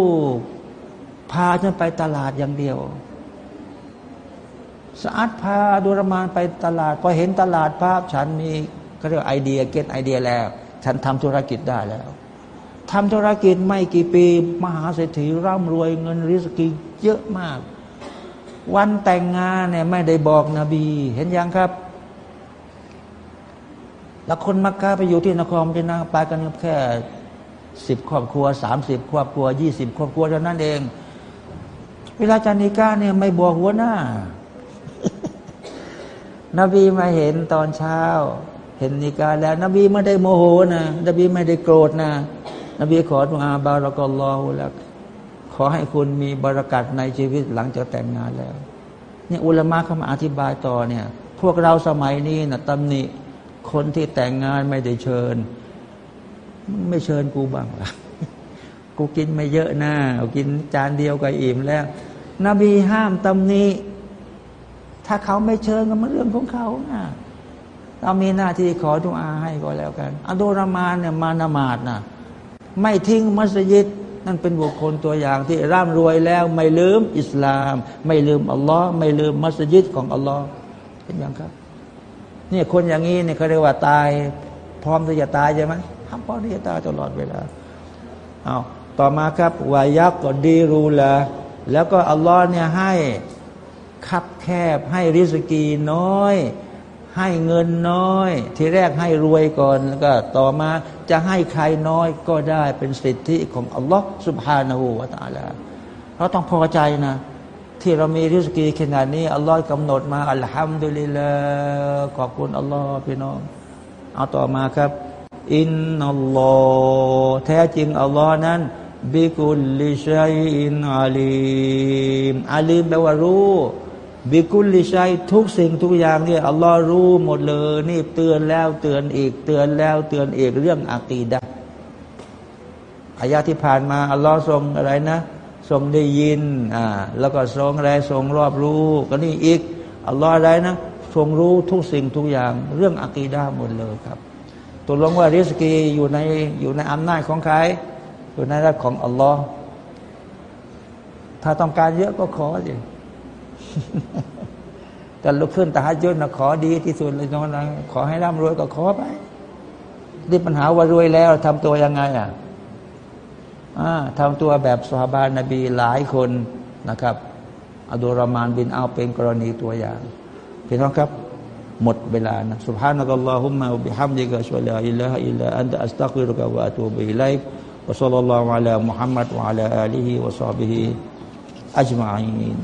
พาฉันไปตลาดอย่างเดียว สะอาดพาดุรมานไปตลาดพอเห็นตลาดภาพฉันมีเขาเรียกไอเดียเก็ตไอเดียแล้ว ฉันทำธุรกิจได้แล้วทำธุรกิจไม่กี่ปี มหาเศรษฐีร่ำรวยเงินริสกีเยอะมาก วันแต่งงานเนี่ยไม่ได้บอกนบี เห็นยังครับ แล้วคนมักกะไปอยู่ที่นครมดินาไปกันแค่สิบครอบครัวสามสิบครอบครัวยี่สิบครอบครัวเท่านั้นเอง เวลาจานิก้าเนี่ยไม่บอกหัวหน้า นบีมาเห็นตอนเช้า เห็นนิกาแล้ว นบีไม่ได้โมโหนะนบีไม่ได้โกรธนะ นบีขอดุอาบารักลลอฮุแล้วขอให้คุณมีบารักัดในชีวิตหลังจากแต่งงานแล้วเนี่ยอุลามะเขามาอธิบายต่อเนี่ย พวกเราสมัยนี้นะตำหนิคนที่แต่งงานไม่ได้เชิญ ไม่เชิญกูบ้างล่ะกูกินไม่เยอะนะกินจานเดียวก็อิ่มแล้ว นบีห้ามตำหนิ ถ้าเขาไม่เชิญก็มันเรื่องของเขานะเรามีหน้าที่ขอดุอาให้ก็แล้วกันอัดุรมานเนี่ยมานมาดนะไม่ทิ้งมัสยิดนั่นเป็นบุคคลตัวอย่างที่ร่ำรวยแล้ว ไม่ลืมอิสลาม ไม่ลืมอัลลอฮ์ไม่ลืมมัสยิดของอัลลอฮ์เป็นอย่างครับเนี่ยคนอย่างนี้เนี่ยเขาเรียกว่าตาย พร้อมที่จะตายใช่ไหมทำพร้อมที่จะตายตลอดเวลาเอาต่อมาครับวายักก็ดีรูละแล้วก็อัลลอฮ์เนี่ยให้ คับแคบให้ริสกีน้อย ให้เงินน้อย ทีแรกให้รวยก่อนแล้วก็ต่อมาจะให้ใครน้อยก็ได้เป็นสิทธิของอัลลอฮ์สุบฮานาหูวาตาลาเราต้องพอใจนะ ที่เรามีริสกีขนาดนี้อัลลอฮ์กำหนดมาอัลฮัมดุลิลลาขอบคุณอัลลอฮ์พี่น้อง เอาต่อมาครับ อินนัลลอฮ์แท้จริงอัลลอฮ์นั้นบิกุลลิชัยอินอาลีมอาลีมแปลว่ารู้ บิกุลลิชัยทุกสิ่งทุกอย่างเนี่ยอัลลอฮ์รู้หมดเลย นี่เตือนแล้วเตือนอีก เตือนแล้วเตือนอีกเรื่องอักีดะอายาที่ผ่านมาอัลลอฮ์ทรงอะไรนะทรงได้ยินอ่าแล้วก็ทรงอะไรทรงรอบรู้ ก็นี่อีกอัลลอฮ์อะไรนะทรงรู้ทุกสิ่งทุกอย่าง เรื่องอักีดะหมดเลยครับตกลงว่าริสกีอยู่ในอยู่ในอำนาจของใครอยู่ในรัของอัลลอฮ์ถ้าต้องการเยอะก็ขอสิ แต่ลุกขึ้นแต่ฮัจยุดนะขอดีที่สุดเลยน้องนะขอให้ร่ำรวยก็ขอไปนี่ปัญหาว่ารวยแล้ว ทำตัวยังไงอ่ะทำตัวแบบสฮาบานนบีหลายคนนะครับอัดุรามานบินเอาเป็นกรณีตัวอย่างพี่น้องครับ หมดเวลานะ سبحانك اللهم وبحمدك أشهد أن لا إله إلا أنت أستغفرك وأتوب إليك وصلى الله على محمد وعلى آله وصحبه أجمعين